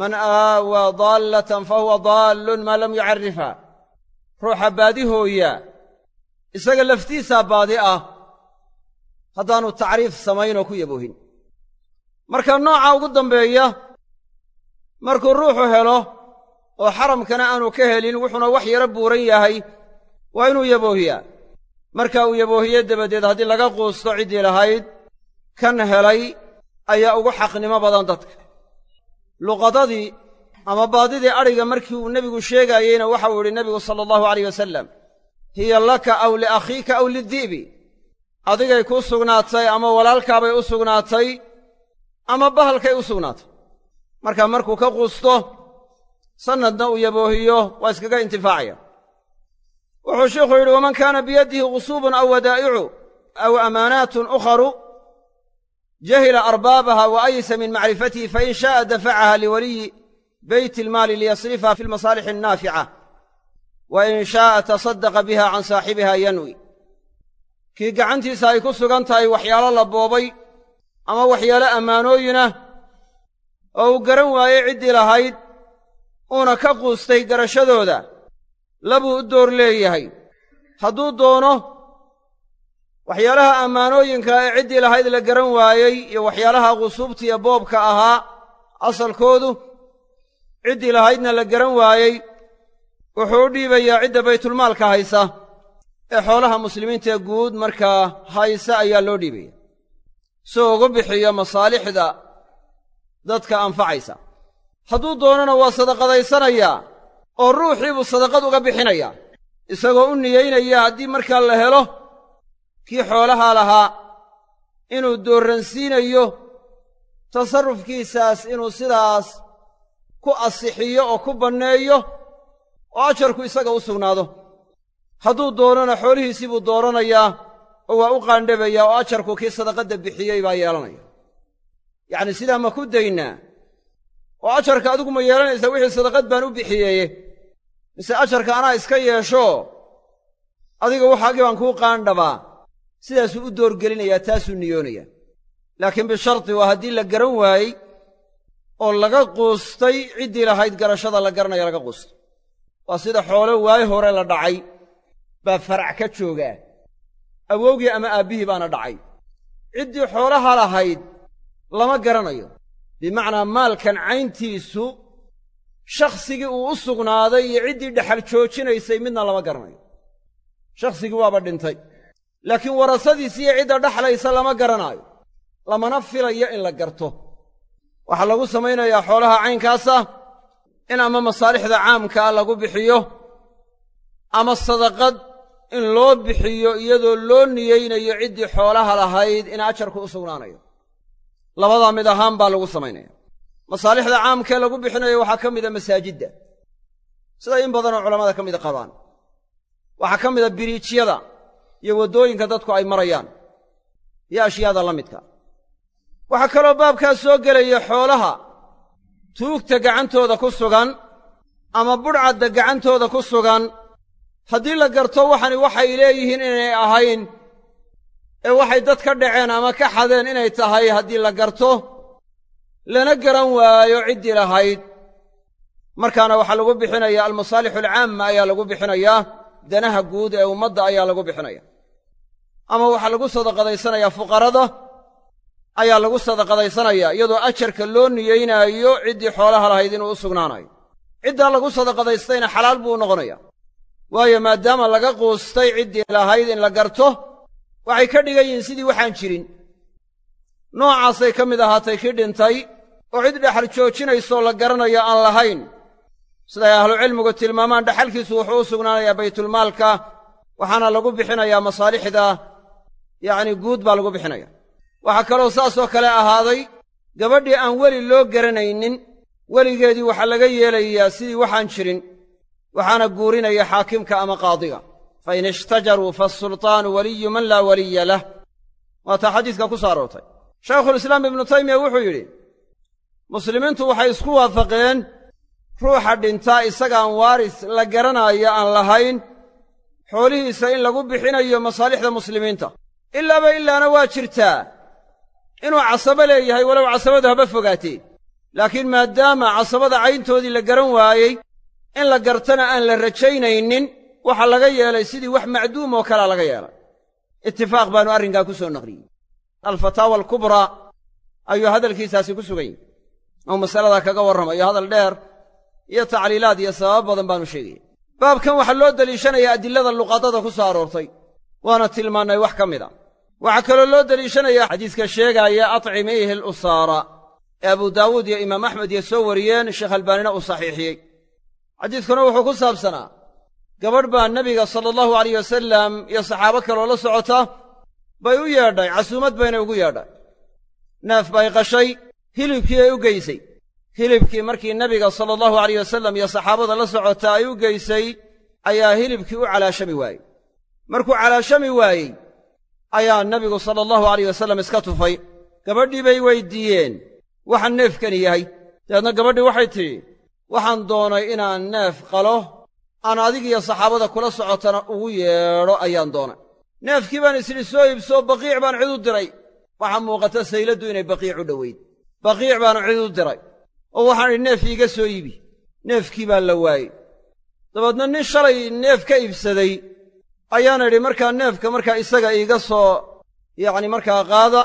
man aawaa daallatan fa huwa daallun maa lam yucarrifha ruuxa baadi hooya. Isaga laftiisaa baadi ah. Haddaanu tacriif samaynoo ku yaboohin. Marka nooca ugu dambeeya markuu ruuxu helo oo xaramkana aanu ka helin wuxuuna wax yaro buuran yahay waa inuu yaboohiyaa. Marka uu yaboohiye dabadeed haddii laga quusto ciddii lahayd kan helay ayaa ugu xaqnimo badan dadka luqadadii ama baadidii adhiga markii uu nebigu sheegaayeyna waxau yidhi nebigu sala allahu alayh wasalam hiya laka aw liakhiika aw lidi'bi adigay kuu sugnaatay ama walaalkaabay u sugnaatay ama bahalkay u sugnaatay. Marka markuu ka quusto sannadna uu yaboohiyo waa iskaga intifaacaya. Wuxuu sheikhu yidhi waman kaana biyadihi gusuubun aw wadaa'icu aw amaanaatun ukharu jahila arbaabaha wa aysa min macrifatihi fain sha'a dafacaha liwaliyi beyt ilmaali liyasrifaha fi lmasaalixi annaafica wa in sha'a tasadaqa biha can saaxibiha yanwi kii gacantiisa ay ku sugan tahay waxyaalo la boobay ama waxyaalo ammaanooyinah oo uu garan waayey ciddii lahayd uuna ka quustay garashadooda labuu u door leeyahay hadduu doono waxyaalaha ammaanooyinka ee ciddii lahayd la garan waayey iyo waxyaalaha qusuubtiiyo boobka ahaa asalkoodu ciddii lahaydna la garan waayey wuxuu u dhiibayaa cidda baytulmaalka haysa ee xoolaha muslimiintaee guud markaa haysa ayaa loo dhiibaya. Si ugu bixiyo masaalixda dadka anfacaysa. Hadduu doonana waa sadaqadaysanayaa oo ruuxii buu sadaqad uga bixinayaa isagoo u niyeynaya haddii markaa la helo kii xoolahaa lahaa inuu doorransiinayo tasarrufkiisaas inuu sidaas ku asixiyo oo ku banneeyo oo ajarku isaga u sugnaado. Hadduu doonona xoolihiisii buu dooranayaa oo waa u qaandhabayaa oo ajarku kii sadaqadda bixiyey baa yeelanaya. Yacni sidaa ma ku daynaa oo ajarka adigu ma yeelanaysaa wixii sadaqad baan u bixiyeeye mise ajarka anaa iska yeesho adiga waxaagii baan kuu qaandhabaa sidaasuu u doorgelinayaa taasuu niyoonayaa laakiin bisharti waa haddii la garan waayey oo laga quustay ciddii lahayd garashada la garanaya laga quustay. Waa sida xoolo waayo hore la dhacay baa farac ka joogaa. Awowgii ama aabbihii baana dhacay. Ciddii xoolaha lahayd lama garanayo. Bimacnaa maalkan cayntiisu shakhsigii uu u sugnaaday iyo ciddii dhexal joojinaysay midna lama garanayo. Shakhsigii waaba dhintay laakiin warasadiisi iyo cidda dhexlaysa lama garanaayo lamana filayo in la garto. Waxaa lagu samaynayaa xoolaha caynkaasa in ama masaalixda caamkaa lagu bixiyo ama sadaqad in loo bixiyo iyadoo loo niyeynayo ciddii xoolaha lahayd in ajarku u sugnaanayo. Labadaa mid ahaan baa lagu samaynaya. Masaalixda caamkee lagu bixinayo waxaa ka mida masaajidda. Sida in badanoo culammada ka mida qabaan. Waxaa ka mida biriijyada iyo waddooyinka dadku ay marayaan. Iyo ashyaada la midka. Waxaa kaloo baabkaas soo gelaya xoolaha. Tuugta gacantooda ku sugan ama budhcadda gacantooda ku sugan haddii la garto waxani waxay leeyihiin inay ahayn ee waxay dad ka dhaceen ama ka xadeen inay tahay haddii la garto lana garan waayo ciddii lahayd. Markaana waxaa lagu bixinayaa almasaalixu alcaamma ayaa lagu bixinayaa danaha guud ee ummadda ayaa lagu bixinaya ama waxaa lagu sadaqadaysanayaa fuqarada ayaa lagu sadaqadaysanayaa iyadoo ajarka loo niyeynaayo ciddii xoolaha lahayd inuu u sugnaanayo. Ciddaa lagu sadaqadaystayna xalaal buu u noqonaya waayo maadaama laga quustay ciddii lahayd in la garto waxay ka dhigan yihiin sidii waxaan jirin. Noocaasay ka mid ahaatay kii dhintay oo cid dhexal joojinaysoo la garanayo aan lahayn. Siday ahlucilmigu tilmaamaan dhexalkiisu wuxuu u sugnaanayaa baytulmaalka waxaana lagu bixinayaa masaalixda yacni guud baa lagu bixinaya. Waxaa kaloo saasoo kale ahaaday gabadhii aan weli loo garanaynin weligeedii waxaa laga yeelayaa sidii waxaan jirin waxaana guurinaya xaakimka ama qaadiga. Fa in ishtajaruu faasultaanu waliyu man laa waliya lah. Waataa xadiiska ku soo aroortay shaykhulislaam ibnu taymiya wuxuu yidhi muslimiintu waxay isku waafaqeen ruuxa dhintaa isagaan waaris la garanaayo aan lahayn xoolihiisa in lagu bixinayo masaalixda muslimiinta ilaaba ilaana waa jirtaa. Inuu casabo leeyahay walow casabadu haba fogaatee. Laakiin maadaama casabada cayntoodii la garan waayey in la gartana aan la rajaynaynin waxaa laga yeelay sidii wax macduum oo kalea laga yeelay. Itifaaq baannu arrinkaa ku soo naqliyey. Alfataawa alkubraa ayuu hadalkiisaasi ku sugan yahy oo masaladaa kaga warramayo hadal dheer iyo tacliilaad iyo sababo badan baanu sheegaya baabkan waxaa loo deliishanayaa adilada luqadada ku soo aroortay. Waana tilmaannay wax ka mid a waxaa kaloo loo deliishanayaa xadiiska sheegaaya atcimiihi alusaara. Ee abu daawuud iyo imaam axmed iyo soo wariyeen sheekh albaanina uu saxiixiyey. Xadiidkuna wuxuu ku saabsanaa gabadh baa nebiga sala allahu alayh wasalam iyo saxaabo kaloo la socota bay u yeedhay casuumad baynay ugu yeedhay. Neef bay qashay hilibkii ay u geysay. Hilibkii markii nebiga sala allahu alayh wasalam iyo saxaabada la socota ay u geysay ayaa hilibkii u calaashami waayey. Markuu calaashami waayey ayaa nebigu sala allahu alayh wasalam iska tufay. Gabadhii bay weyddiiyeen waxa neefkani yahay. Dabeedna gabadhii waxay tidhi waxaan doonay inaan neef qalo aan adigiyo saxaabada kula socotana ugu yeedho ayaan doonay. Neefkii baan isidhi soo iibsoo baqiic baan cid u diray. Waxaa muuqata sayladdu inay baqiic u dhoweyd. Baqiic baanu cid u diray. Oo waxaan idhi neef iiga soo iibi. Neefkii baa la waayey. Dabeedna nin shalay neef ka iibsaday ayaan idhi markaa neefka markaa isaga iiga soo yacni markaa qaada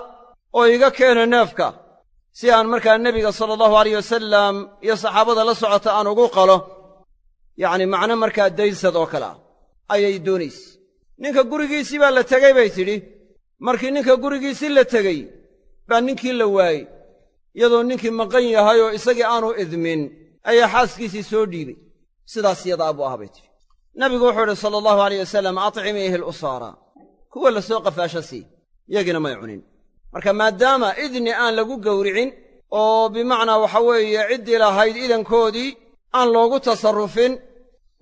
oo iiga keena neefka si aan markaa nebiga sala allahu alayh wasalam iyo saxaabada la socota aan ugu qalo. Yacni macno markaa daysad oo kale ah ayay doonayse ninka gurigiisii baa la tegey bay tidhi. Markii ninka gurigiisii la tegey baa ninkii la waayey iyadoo ninkii maqan yahay oo isagii aanu idmin ayaa xaaskiisii soo dhiibay. Sidaas yadaa buu ah bay tidhi nabigu wuxuu idhi sala allahu alayh wasalam atcimiihi alusaara kuwa la soo qafaasho sii yagiina may cunin. Marka maadaama idni aan lagu gowricin oo bimacnaa waxa weeye ciddii lahayd idankoodii aan loogu tasarrufin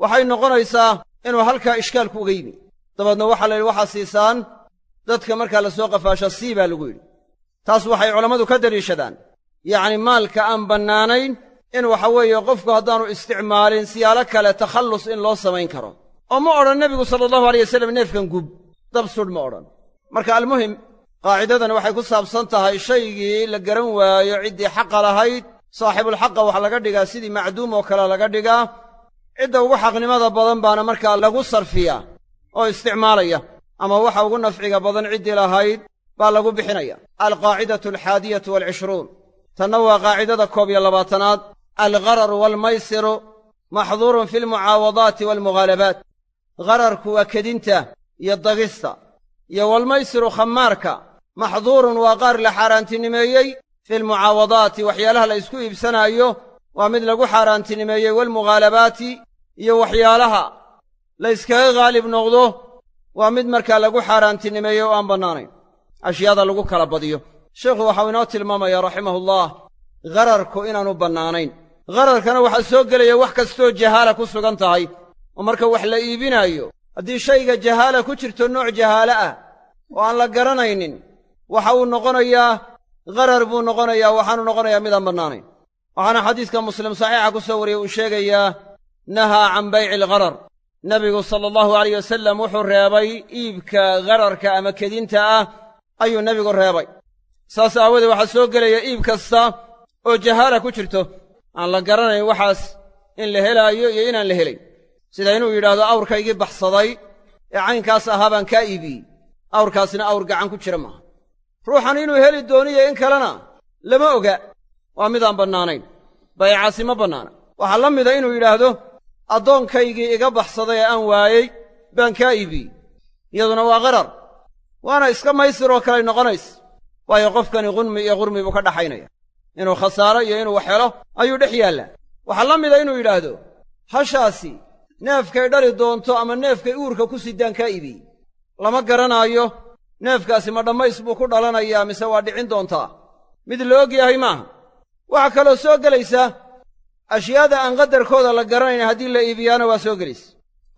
waxay noqonaysaa inuu halkaa ishkaalku uga yimi. Dabeedna waxaa la yidhi waxaa siisaan dadka markaa la soo qafaasho sii baa lagu yidhi. Taas waxay culammadu ka deliishadaan yacni maalka aan bannaanayn in waxa weeye qofku haddaannu isticmaalin siyaalo kale takhallus in loo samayn karo. Oo ma odhan nebigu sala allahu alay wasalam neefkan gub. Dab sudh ma odhan. Marka almuhim qaacidadani waxay ku saabsan tahay shaygii la garan waayo ciddii xaqa lahayd saaxibulxaqa waxa laga dhigaa sidii macduum oo kale laga dhigaa. Cidda ugu xaqnimada badan baana markaa lagu sarfiyaa oo isticmaalaya ama waxa ugu nafciga badan ciddii lahayd baa lagu bixinaya. Alqaacidatu alxaadiyatu waalcishruun tanna waa qaacidada koob iyo labaatanaad alghararu waalmaysiru maxduurun fi almucaawadaati waalmughaalabaat ghararku waa kedinta iyo dagista iyo walmaysiru khamaarka maxduurun waa qaar la xaaraantinimeeyey fi almucaawadaati waxyaalaha la ysku iibsanaayo waa mid lagu xaaraantinimeeyey waalmughaalabaati iyo waxyaalaha la yskaga haalib noqdo waa mid markaa lagu xaaraantinimeeyey oo aan bannaanayn ashyaada lagu kala badiyo sheikhu waxau inoo tilmaamayaa raximahullah ghararku inaanu bannaanayn ghararkana waxaa soo gelaya wax kastoo jahaala ku sugan tahay. Oo marka wax la iibinaayo haddii shayga jahaala ku jirto nooc jahaale ah oo aan la garanaynin waxa uu noqonayaa gharar buu noqonayaa waxaanu noqonayaa midaan bannaanayn waxaana xadiiska muslim saxiixa ku soo wariyey uu sheegayaa nahaa can bayci algharar nebigu sala allahu alayh wasallam wuxuu reebay iibka ghararka ama kedinta ah ayuu nebigu reebay. Saas aawoodee waxaa soo gelaya iib kasta oo jahaala ku jirto aan la garanayn waxaas in la helaayo iyo inaan la helayn sida inuu yidhaahdo awrkaygii baxsaday ee caynkaas ahaa baan kaa iibiyey awrkaasina awr gacan ku jira maaha. Ruuxan inuu heli dooniyo in kalena lama oga. Waa midaan bannaanayn. Baycaasi ma bannaana. Waxaa la mida inuu yidhaahdo addoonkaygii iga baxsaday ee aan waayey baan kaa iibiyey iyaduna waa qarar. Waana iska maysir oo kaley noqonays. Waayo qofkani qunmi iyo qurmi buu ka dhaxaynaya inuu khasaaro iyo inuu wax helo ayuu dhex yaallaa waxaa la mida inuu yidhaahdo hashaasi neefkay dhali doonto ama neefkay uurka ku sidaan kaa iibiyey lama garanaayo neefkaasi ma dhammays buu ku dhalanayaa mise waa dhicin doontaa? Mid la og yahay maaha. Waxaa kaloo soo gelaysa ashyaada aan qadarkooda la garanayn haddii la iibiyaana waa soo gelaysa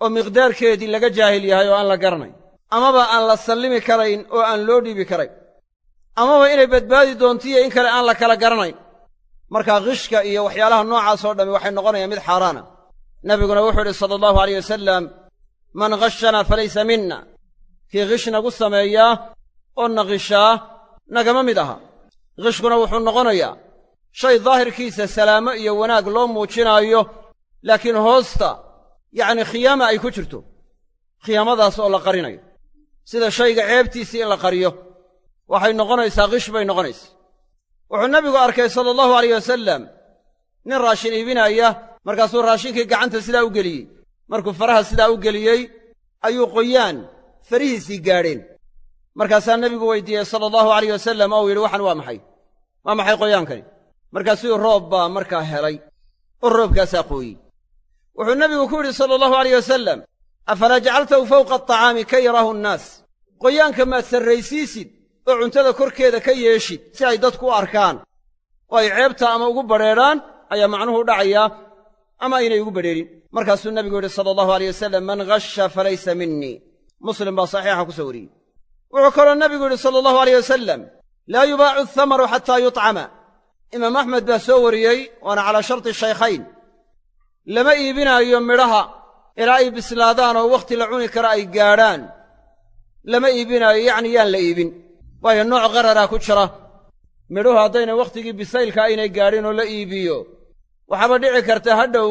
oo miqdaarkeedii laga jaahil yahay oo aan la garanayn amaba aan la sallimi karayn oo aan loo dhiibi karayn amaba inay badbaadi doontiiyo in kale aan la kala garanayn. Markaa khishka iyo waxyaalaha noocaas oo dhammi waxay noqonayaan mid xaaraana. Nebiguna wuxuu idhi sala allahu alayh wasalam man khashana falaysa minna. Kii khish nagu sameeyaa oo naqishaa nagama mid aha. Khishkuna wuxuu noqonayaa shay daahirkiisa salaamo iyo wanaag loo muujinaayo laakiin hoosta yacni khiyaama ay ku jirto. Khiyaamadaas oo la qarinayo. Sida shayga ceebtiisii in la qariyo waxay noqonaysaa khish bay noqonaysaa. Wuxuu nebigu arkay sala allahu alayh wasalam nin raashin iibinaya markaasuu raashinkii gacanta sidaa u geliyey. Markuu faraha sidaa u geliyey ayuu qoyaan farihiisii gaadheen. Markaasaa nebigu weydiiyey sala allahu alayh wasalam ou yidhi waxan waa maxay? Waa maxay qoyaankani markaasuu roob baa markaa helay. Oo roobkaasaa qooyey. Wuxuu nebigu ku yidhi sala allahu alayh wasalam afalaa jacaltahu fawqa atacaami ka yaraahu nnaas? Qoyaanka maad sarraysiisid oo cuntada korkeeda ka yeeshid si ay dadku u arkaan. Oo ay ceebta ama ugu badrheedhaan ayaa macnuhu dhacayaa ama aynay ugu badrheedhin markaasuu nebigu yidhi sala allahu alayh wasalam man ghasha falaysa minnii muslim baa saxiixa ku soo wariyey. Wuxuu kaloo nebigu yidhi sala allahu alayh wasalam laa yubaacu athamaru xataa yutcama. Imaam axmed baa soo wariyey waana calaa sharti shaykhayn. Lama iibinaayo midhaha ilaa ay bislaadaan oo wakhti la cuni kara ay gaadhaan. Lama iibinaayo yacni yaan la iibin waayo nooc qararaa ku jira. Midhuhu haddayna wakhtigii bisaylka aynay gaadhin oo la iibiyo. Waxaaba dhici karta hadhow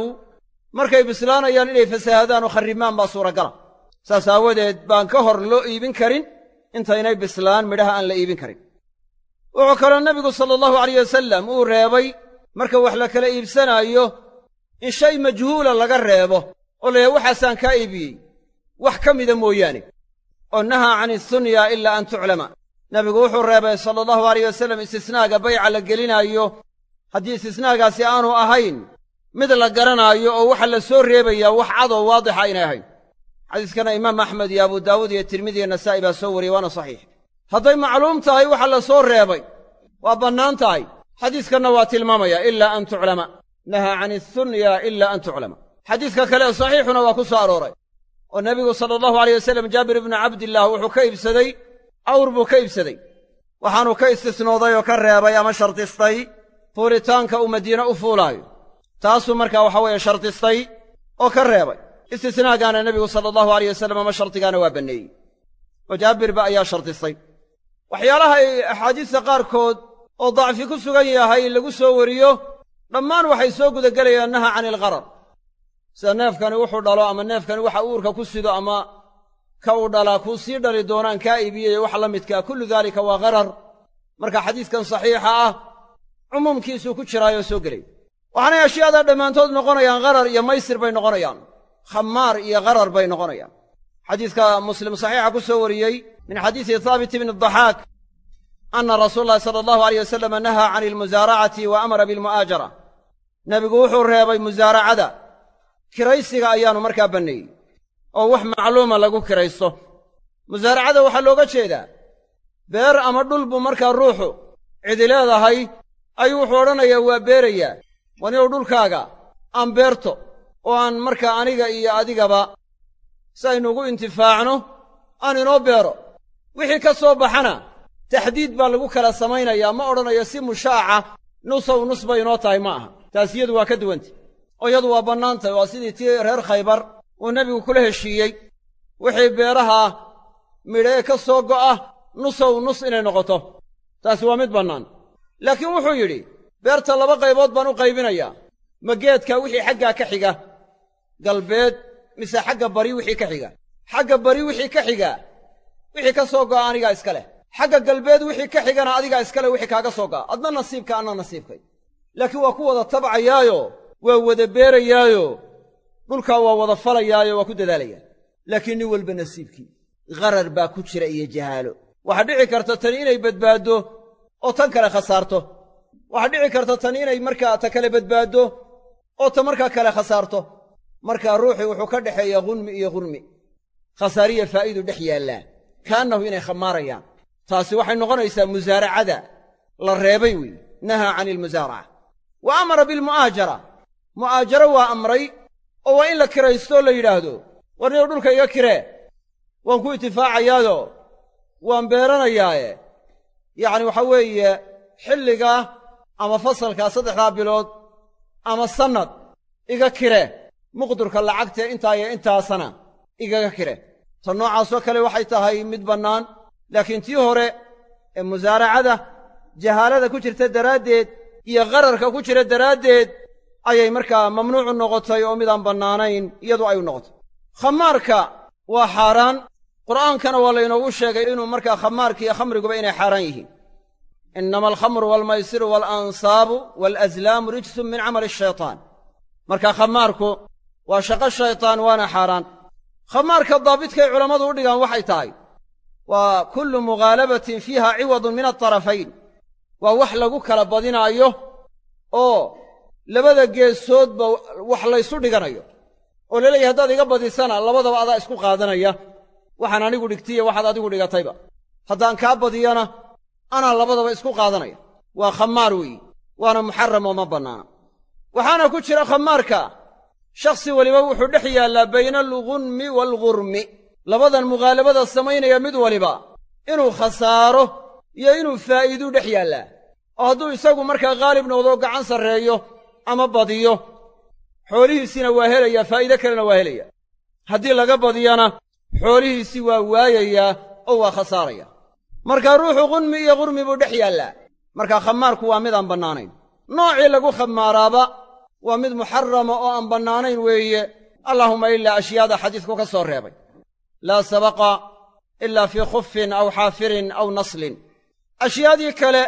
markay bislaanayaan inay fasaahadaan oo kharrimaan baa suuragala. Saas aawadeed baan ka hor loo iibin karin intaynay bislaan midhaha aan la iibin karin. Wuxuu kaloo nebigu sala allahu alayh wasalam uu reebay marka wax la kala iibsanaayo in shay majhuula laga reebo oo la waxaasaan kaa iibiyey wax ka mida mooyaane oo nahaa can isunya ilaa an tuclama nebigu wuxuu reebay sala allahu alayh wasalam istisnaaga bayca la gelinaayo. Haddii istisnaagaasi aanu ahayn mid la garanaayo oo waxa la soo reebayaa wax cadoo waadixa aynay ahayn. Xadiiskana imaam axmed iyo abu daawuud iyo tirmidi iyo nasaa'i baa soo wariyey waana saxiix. Hadday macluum tahay waxa la soo reebay. Waa bannaan tahay. Xadiiskanna waa tilmaamaya ilaa an tuclama. Nahaa can isunya ilaa an tuclama. Xadiiska kale saxiixuna waa ku soo arooray. Oo nebigu sala allahu alayh wasalam jaabir ibnu cabdillaah wuxuu ka iibsaday awr buu ka iibsaday. Waxaanuu ka istisnooday oo ka reebay ama shardistay fuulitaanka uu madiine u fuulaayo. Taasuu markaa waxa weeye shardistay oo ka reebay. Istisnaagaana nebigu sala allahu alayh wasalam ama shardigaana waa banneeyey oo jaabirba ayaa shardistay waxyaalaha axaadiista qaarkood oo dacfi ku sugan yahay lagu soo wariyo dhammaan waxay soo gudagelayaan naha cani algharar sida neefkani wuxuu dhalo ama neefkani waxa uurka ku sido ama ka uu dhalaa kuu sii dhali doonaan kaa iibiyaya wax la midkaa. Kullu daalika waa gharar. Marka xadiiskan saxiixa ah cumuumkiisuu ku jiraayoo soo gelay. Waxaanay ashyaadaa dhammaantood noqonayaan gharar iyo maysir bay noqonayaan. Khamaar iyo gharar bay noqonayaan. Xadiiska muslim saxiixa ku soo wariyey min xadiisi haabit ibni daxaak anna rasuula llahi sala allahu aleyh wasalam nahaa cani almusaaracati wa amara bilmu'aajara nebigu wuxuu reebay musaaracada kiraysiga ayaanu markaa banneeyey oo wax macluuma lagu kiraysto. Musaaracada waxaa looga jeedaa beer ama dhul buu markaa ruuxu cidi leedahay ayuu wuxuu odhanayaa waa beerayaa waniow dhulkaaga aan beerto oo aan markaa aniga iyo adigaba si aynu intifaacno aan inoo beero. Wixii ka soo baxana taxdiid baa lagu kala samaynayaa ma odhanayo si mushaaca nusow nus bay inoo tahay ma aha. Taas iyadu waa ka duwantay oo iyadu waa bannaan tahay waa sidii tii reer khaybar uu nebigu kula heshiiyey. Wixii beeraha midha ee ka soo go'a nusow nus inay noqoto. Taasi waa mid bannaan. Laakiin wuxuu yidhi beerta laba qaybood baan u qaybinayaa. Ma geedka wixii xaggaa ka xiga galbeed mise xagga bari wixii ka xiga. Xagga bari wixii ka xiga wixii ka soo go'a anigaa iska leh. Xagga galbeed wixii ka xigana adigaa iska leh wixii kaaga soo go'a. Adna nasiibka anna nasiibkay. Laakiin waa ku wada tabcayaayo waa wada beerayaayo dhulkaa waa wada falayaayo waa ku dadaalayaa laakiin nin walba nasiibkii gharar baa ku jira iyo jahaalo. Waxaa dhici karta tani inay badbaaddo oo tan kale khasaarto. Waxaa dhici karta tani inay markaa ta kale badbaaddo oo ta markaa kale khasaarto. Markaa ruuxii wuxuu ka dhexeeyaa ghunmi iyo ghurmi khasaariya faa'iidu dhex yaallaa kaannahu inay khamaarayaan. Taasi waxay noqonaysaa musaaracada la reebay weeye nahaa cani ilmusaaraca wa amara bilmu'aajara mu'aajaro waa amray oo waa in la kiraystoo la yidhaahdo. War niyow dhulka iga kiree waan ku itifaacayaado waan beeranayaaye. Yacni waxa weeye xilligaa ama fasalkaa saddexdaa bilood ama sannad iga kiree muqdurka lacagtee intaa iyo intaasana igaga kire. Ta noocaasoo kale waxay tahay mid bannaan laakiin tii hore ee musaaracada jahaalada ku jirta daraaddeed iyo qararka ku jira daraaddeed ayay markaa mamnuucu noqotay oo midaan bannaanayn iyadu ay u noqotay. Khamaarka waa xaaraan. Qur'aankana waa laynoogu sheegay inuu markaa khamaarka iyo khamriguba inay xaaraan yihiin. Innama alkhamru waalmaysiru waalansaabu waalaslaamu rijsun min camali ashaytaan marka khamaarku waa shaqo shaytaan waana xaaraan. Khamaarka daabidkay culammadu u dhigaan waxay tahay waa kullu mughaalabatin fiiha ciwadun min altarafayn waa wax lagu kala badinaayo oo labada geesoodba wax laysu dhiganayo. oo la leeyahay haddaad iga badisana labadaba adaa isku qaadanaya. Waxaan anigu dhigtiiyo waxaad adigu dhigatayba. Haddaan kaa badiyana anaa labadaba isku qaadanaya. Waa khamaar weeyi. Waana muxaram oo ma bannaana. Waxaana ku jira khamaarka shakhsi weliba wuxuu dhex yaallaa bayna alghunmi waalghurmi labadan mughaalabada samaynaya mid waliba. Inuu khasaaro iyo inuu faa'iiduu dhex yaallaa. Oo hadduu isagu markaa khaalib noqdo gacan sarreeyo ama badiyo. Xoolihiisiina waa helayaa faa'iide kalena waa helaya. Haddii laga badiyana xoolihiisii waa waayayaa oo waa khasaaraya. Marka ruuxu qunmi iyo qurmi buu dhex yaallaa. Marka khamaarku waa mid aan bannaanayn. Noocii lagu khamaaraaba waa mid muxarama oo aan bannaanayn weeye. Allaahumma ilaa ashyaada xadiisku ka soo reebay. Laa sabaqa ilaa fii khufin aw xaafirin aw naslin ashyaadii kale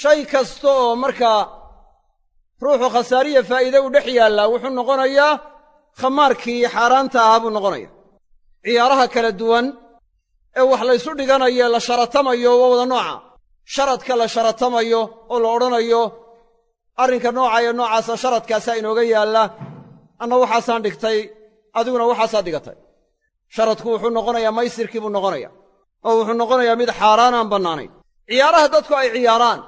shay kasta oo markaa ruuxu khasaariya faa'iide u dhex yaallaa wuxuu noqonayaa khamaarkii xaaraanta ahaa buu noqonaya ciyaaraha kala duwan ee wax laysu dhiganayo la sharatamayo waa wada nooca. sharadka la sharatamayo oo la odhanayo arrinka nooca ee noocaasa sharadkaasaa inooga yaalla anna waxaasaan dhigtay adiguna waxaasaa dhigatay. sharadku wuxuu noqonayaa maysirkii buu noqonaya oo wuxuu noqonayaa mid xaaraan aan bannaanayn. ciyaaraha dadku ay ciyaaraan.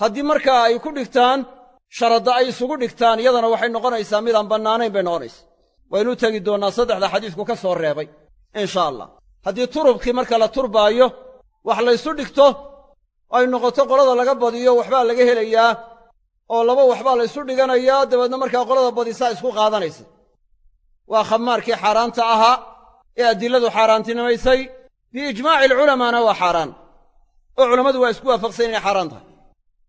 haddii markaa ay ku dhigtaan sharadda ay isugu dhigtaan iyadana waxay noqonaysaa midaan bannaanayn bay noqonaysaa. Waynu tegi doonnaa saddexda xadiisku ka soo reebay insha allah haddii turubkii marka la turbaayo wax laysu dhigto ay noqoto qolada laga badiyo waxbaa laga helayaa oo laba waxbaa laysu dhiganayaa dabeedna markaa qolada badisaa isku qaadanaysa. Waa khamaarkii xaaraanta ahaa ee adiladu xaaraantinimaysay. Biijmaaci alculamaana waa xaaraan. Oo culammadu waa isku waafaqsan inay xaaraan tahay.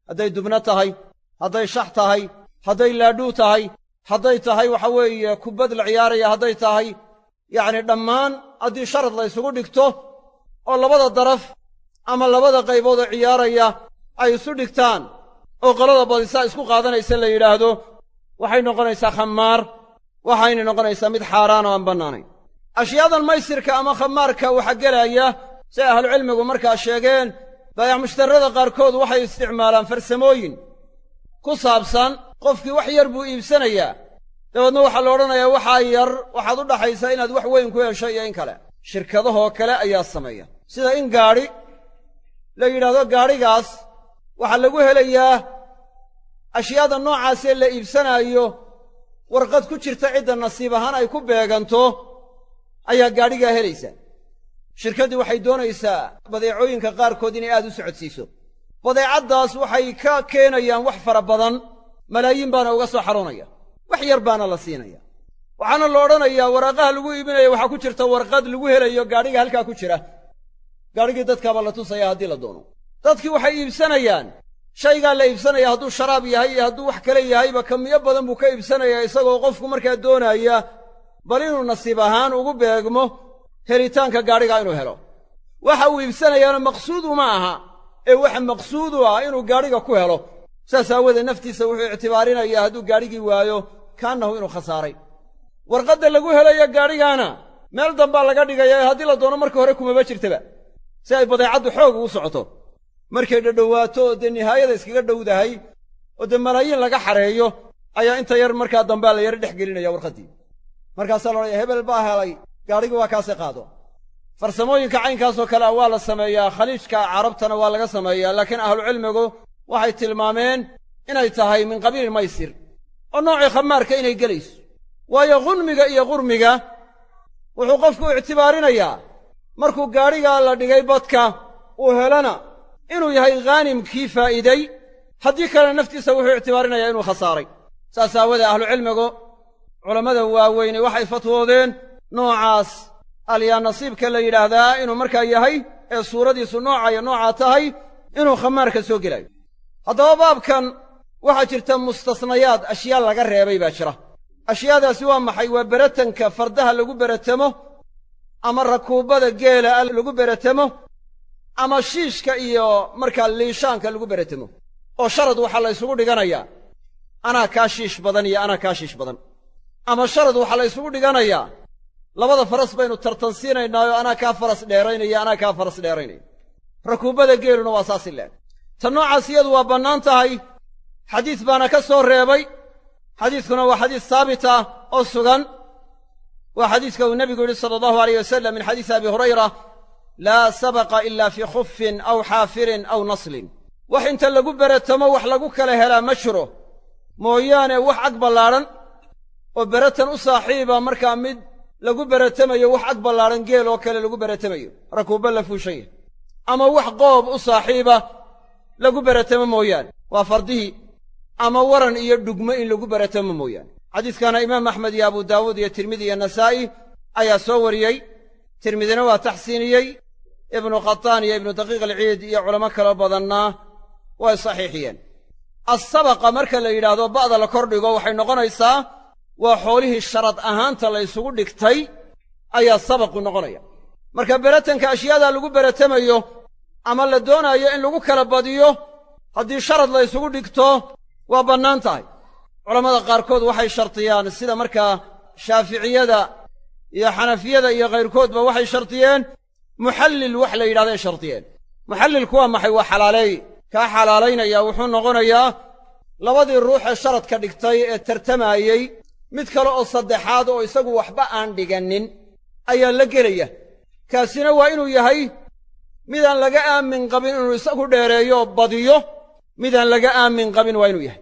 Hadday dubno tahay hadday shax tahay hadday laadhuu tahay hadday tahay waxa weeye kubbad la ciyaaraya hadday tahay yacni dhammaan haddii sharad la ysugu dhigto oo labada daraf ama labada qaybood oo ciyaaraya ay isu dhigtaan oo qolada badisaa isku qaadanaysa la yidhaahdo waxay noqonaysaa khamaar waxayna noqonaysaa mid xaaraan oo aan bannaanayn. Ashyaadan maysirka ama khamaarka waxaa gelaya siay ahlucilmigu markaa sheegeen baayac mushtarrada qaarkood waxay isticmaalaan farsamooyin ku saabsan qofkii wax yar buu iibsanayaa. Dabeedna waxaa la odhanayaa waxaa yar waxaad u dhaxaysaa inaad wax weyn ku hesho iyo in kale. Shirkadahoo kale ayaa sameeya. Sida in gaadhi la yidhaahdo gaadhigaas waxaa lagu helayaa ashyaada noocaasee la iibsanaayo warqad ku jirta cidda nasiib ahaan ay ku beeganto ayaa gaadhigaa helaysaa shirkaddii waxay doonaysaa badeecooyinka qaarkood inay aad u socodsiiso badeecaddaas waxay ka keenayaan wax fara badan malaayiin baana uga soo xaroonaya wax yar baana la siinaya. Waxaana la odhanayaa waraaqaha lagu iibinaya waxaa ku jirta warqad lagu helayo gaadhiga halkaa ku jira. Gaadhigii dadkaaba la tusaya haddii la doono. Dadkii waxay iibsanayaan shaygaa la iibsanaya hadduu sharaab yahay iyo hadduu wax kale yahayba kamiyo badan buu ka iibsanayaa isagoo qofku markaa doonaya bal inuu nasiib ahaan ugu beegmo helitaanka gaadhigaa inuu helo. Waxa uu iibsanayaana maqsuud uma aha ee waxa maqsuudu ah inuu gaadhiga ku helo. Saas aawoodee naftiisa wuxuu ictibaarinayaa hadduu gaadhigii waayo kaannahu inuu khasaaray. Warqadda lagu helayo gaadhigaana meel dambaa laga dhigaya ee haddii la doono marka hore kumaba jirtaba. Si ay badeecaddu xoog ugu socoto. Markay dhadhowaato oo dee nihaayada iskaga dhowdahay oo dee malaayiin laga xareeyo ayaa inta yar markaa dambaa la yaro dhex gelinaya warqaddii. Markaasaa la odhaya hebel baa helay gaadhigii waa kaasi qaado farsamooyinka caynkaasoo kale waa la sameeyaa khaliijka carabtana waa laga sameeyaa laakiin ahlucilmigu waxay tilmaameen inay tahay min qabiili maysir oo noocii khamaarka inay gelayso. Waayo khunmiga iyo qurmiga wuxuu qofku ictibaarinayaa markuu gaadhigaa la dhigay badka uu helana inuu yahay khaanimkii faa'iiday haddii kalena naftiisa wuxuu ictibaarinayaa inuu khasaaray. Saas aawadee ahlucilmigu culammada waaweyne waxay fatwoodeen noocaas alyaa nasiibka la yidhaahdaa inuu markaa yahay ee suuradiisu noocayo noocaa tahay inuu khamaarka soo gelayo haddaba baabkan waxaa jirta mustasnayaad ashyaa laga reebay baa jira. Ashyaadaasi waa maxay? Waa beratanka fardaha lagu beratamo ama rakuubbada geela lagu beratamo ama shiishka iyo markaa liishaanka lagu beratamo oo sharad waxaa la ysugu dhiganayaa anaa kaa shiish badan iyo anaa kaa shiish badan. Ama sharad waxaa la ysugu dhiganayaa labada faras baynu tartansiinaynaayo anaa kaa faras dheeraynaya anaa kaa faras dheeraynaya. Rakuubbada geeluna waa saasi leeg ta noocaas iyadu waa bannaan tahay. Xadiis baana ka soo reebay. Xadiiskuna waa xadiis saabit oo sugan. Waa xadiiska uu nebigu yidhi sala allahu alayh wasalam min xadiisi abi hurayra laa sabaqa ila fii khufin aw xaafirin aw naslin. Wax inta lagu beratamo wax lagu kala helaa ma jiro. Mooyaane wax ag ballaadhan oo beratan u saaxiiba markaa mid lagu beratamayo wax ag ballaadhan geel oo kale lagu beratamayo rakuubba la fuushanya ama wax qoob u saaxiiba lagu beratamo mooyaane. Waa fardihii ama waran iyo dhugmo in lagu beratamo mooyaane. Xadiiskana imaam axmed iyo abu daawuud iyo tirmidi iyo nasaa'i ayaa soo wariyey. Tirmidina waa taxsiiniyey. Ibnu khataan iyo ibnu daqiiq alciid iyo culamo kaloo badanna way saxiixiyeen. Assabaqa marka la yidhaahdo ba'da la kordhigo waxay noqonaysaa waa xoolihii sharad ahaanta la ysugu dhigtay ayaa sabaqu noqonaya. Marka beratanka ashyaadaa lagu beratamayo ama la doonaayo in lagu kala badiyo haddii sharad la ysugu dhigto waa bannaan tahay. Culammada qaarkood waxay shardiyaan sida markaa shaaficiyada iyo xanafiyada iyo kayrkoodba waxay shardiyeen muxallil wax la yidhahday shardiyeen muxallilku waa maxay waa xalaaleey kaa xalaalaynaya wuxuu noqonayaa labadii ruux ee sharadka dhigtay ee tartamaayey mid kale oo saddexaad oo isagu waxba aan dhiganin ayaa la gelaya. Kaasina waa inuu yahay midaan laga aamin qabin inuu isagu dheereeyo oo badiyo midaan laga aamin qabin waa inuu yahay.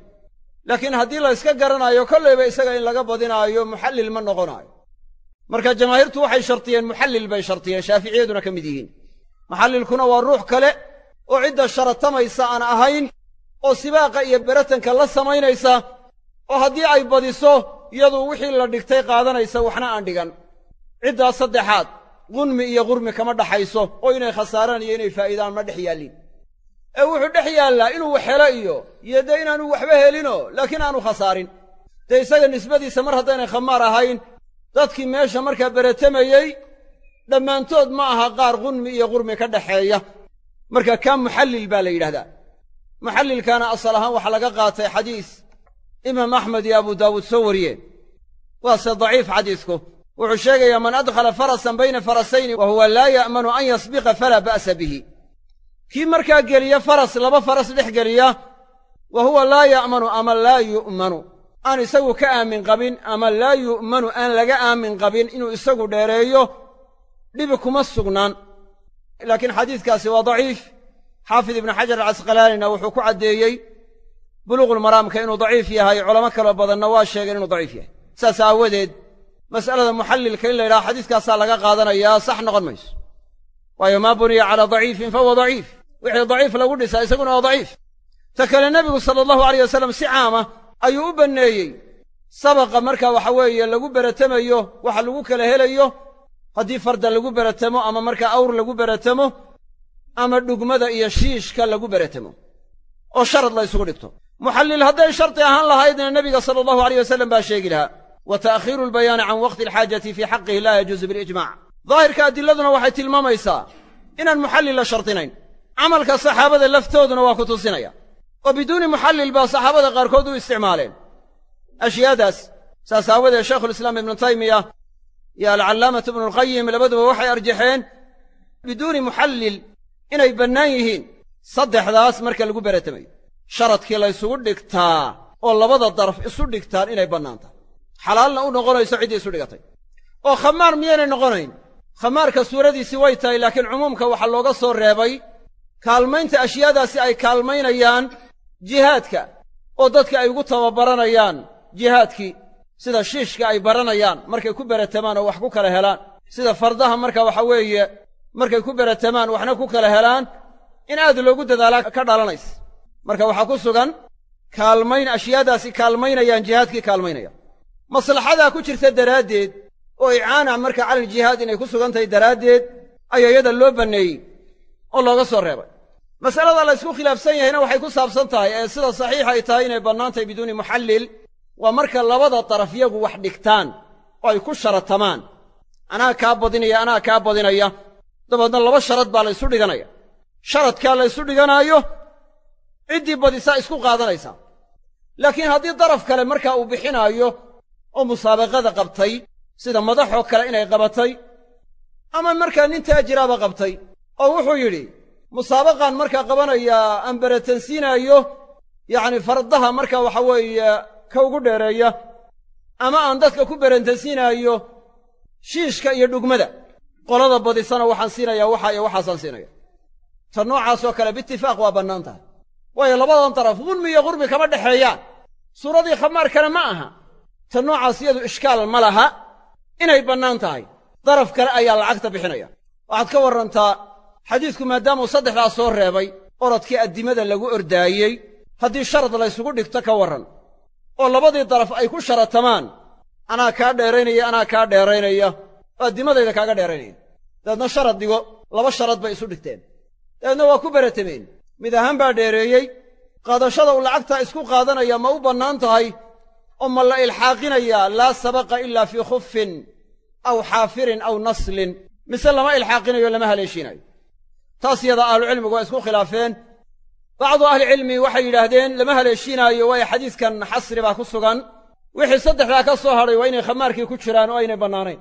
Laakiin haddii la yska garanaayo kollayba isaga in laga badinaayo muxallil ma noqonaayo. Marka jamaahiirtu waxay shardiyeen muxallil bay shardiyeen shaaficiyaduna ka mid yihiin. Muxallilkuna waa ruux kale oo cidda sharatamaysa aan ahayn oo sibaaqa iyo beratanka la samaynaysa oo haddii ay badiso iyadu wixii la dhigtay qaadanaysa waxna aan dhigan. Ciddaas saddexaad qunmi iyo qurmi kama dhaxayso oo inay khasaaraan iyo inay faa'iidaan ma dhex yaallin. Ee wuxuu dhex yaallaa inuu wax helo iyo iyo dee inaanu waxba helinoo laakiin aanu khasaarin. Dee isaga nisbadiisa mar haddaynay khamaar ahayn dadkii meesha markaa beratamayey dhammaantood ma aha qaar qunmi iyo qurmi ka dhaxeeya. Marka kaa muxallil baa la yidhahdaa. Muxallilkaana asal ahaan waxaa laga qaatay xadiis imaam axmed iyo abu daawuud soo wariyeen. Waase daciif xadiisku. Wuxuu sheegayaa man adkhala farasan bayna farasayni wa huwa laa ya'manu an yasbiqa falaa ba'sa bihi. Kii markaa geliya faras laba faras dhex geliya wa huwa laa ya'manu ama laa yu'manu. Aan isagu ka aamin qabin ama laa yu'manu aan laga aamin qabin inuu isagu dheereeyo dhibi kuma sugnaan. Laakiin xadiiskaasi waa daciif. Xaafid ibnu xajar alcasqalaanina wuxuu ku caddeeyey buluuqulmaraamka inuu daciif yahay culamo kaloo badanna waa sheegeen inuu daciif yahay. Saas aawadeed mas'alada muxallilka in la yidhaha xadiiskaasaa laga qaadanayaa sax noqon mayso. Waayo maa buniya calaa daciifin fahuwa daciif. Wixii daciif lagu dhisaa isaguna waa daciif. Ta kale nebigu sala allahu alayh wasalam si caama ayuu u banneeyey. Sabaqa marka waxa weeye lagu beratamayo waxa lagu kala helayo haddii farda lagu beratamo ama markaa awr lagu beratamo ama dhugmada iyo shiishka lagu beratamo oo sharad la ysugu dhigto muxallil hadday shardi ahaan lahaydna nebiga sala allahu alayh wasalam baa sheegi lahaa wa ta'khiiru albayaani can waqti alxaajati fii xaqihi laa yajuusu bilijmac daahirka adiladuna waxay tilmaamaysaa inaan muxallil la shardinayn camalka saxaabada laftooduna waa ku tusinaya. Oo biduuni muxallil baa saxaabada qaarkood u isticmaaleen. Ashyaadaas saas aawadeed shaykhulislaam ibnu taymiya iyo alcallaamatu ibnulqayim labaduba waxay arjaxeen biduuni muxallil inay bannaan yihiin saddexdaas marka lagu beratamayo sharadkii la ysugu dhigtaa oo labada daraf isu dhigtaan inay bannaan tahay xalaalna u noqonayso ciddii isu dhigatay. Oo khamaar miyaynay noqonayn? Khamaarka suuradiisii way tahay laakiin cumuumka waxaa looga soo reebay kaalmaynta ashyaadaasi ay kaalmaynayaan jihaadka oo dadka ay ugu tababaranayaan jihaadkii. Sida shiishka ay baranayaan markay ku beratamaan oo wax ku kala helaan. Sida fardaha marka waxa weeye markay ku beratamaan waxna ku kala helaan. In aad loogu dadaalaa ka dhalanaysa marka waxaa ku sugan kaalmayn ashyaadaasi kaalmaynayaan jihaadkii kaalmaynayaan. Maslaxadaa ku jirta daraaddeed oo icaana marka calal jihaad inay ku sugan tahay daraaddeed ayaa iyada loo banneeyey oo looga soo reebay. Masalada la ysku khilaafsan yahayna waxay ku saabsan tahay ee sida saxiixa ay tahay inay bannaan tahay biduuni muxallil waa marka labada daraf yagu wax dhigtaan oo ay ku sharatamaan. Anaa kaa badinaya anaa kaa badinaya dabeedna laba sharad baa la ysu dhiganaya. Sharadkaa la ysu dhiganaayo ciddii badisaa isku qaadanaysaa laakiin haddii daraf kale markaa uu bixinaayo oo musaabaqada qabtay sida madaxoo kale inay qabatay ama markaa nin taajiraaba qabtay oo wuxuu yidhi musaabaqaan markaa qabanayaa aan beratansiinaayo yacni fardaha marka waxa weeye ka ugu dheereeya ama aan dadka ku berantansiinaayo shiishka iyo dhugmada qolada badisana waxaan siinayaa waxa iyo waxaasaan siinaya ta noocaasoo kale biitifaaq waa bannaan tahay waayo labadan daraf gunmi iyo qurbi kama dhexeeyaan suuradii khamaarkana ma aha. Ta noocaas iyadu ishkaal ma laha. Inay bannaan tahay. Daraf kale ayaa lacagta bixinaya. Waxaad ka warrantaa xadiidku maadaamuu saddexdaas soo reebay orodkii addimada lagu ordaayey haddii sharad laysugu dhigto ka warran. Oo labadii daraf ay ku sharatamaan anaa kaa dheeraynaya anaa kaa dheeraynaya oo addimadayda kaaga dheeraynaya. Dabeedna sharad dhigo laba sharad bay isu dhigteen. Dabeedna waa ku beratameen mid ahaan baa dheereeyey qaadashada uu lacagtaa isku qaadanaya ma u bannaan tahay oo ma la ilxaaqinayaa laa sabaqa ilaa fii khufin aw xaafirin aw naslin. Mise lama ilxaaqinayo lama haleeshiinayo. Taas yada ahlucilmigu waa isku khilaafeen. Bacdu ahlicilmi waxay yidhaahdeen lama haleeshiinaayo waayo xadiiskan xasri baa ku sugan. Wixii saddexdaa ka soo hadhay waa inay khamaarkii ku jiraan oo aynay bannaanayn.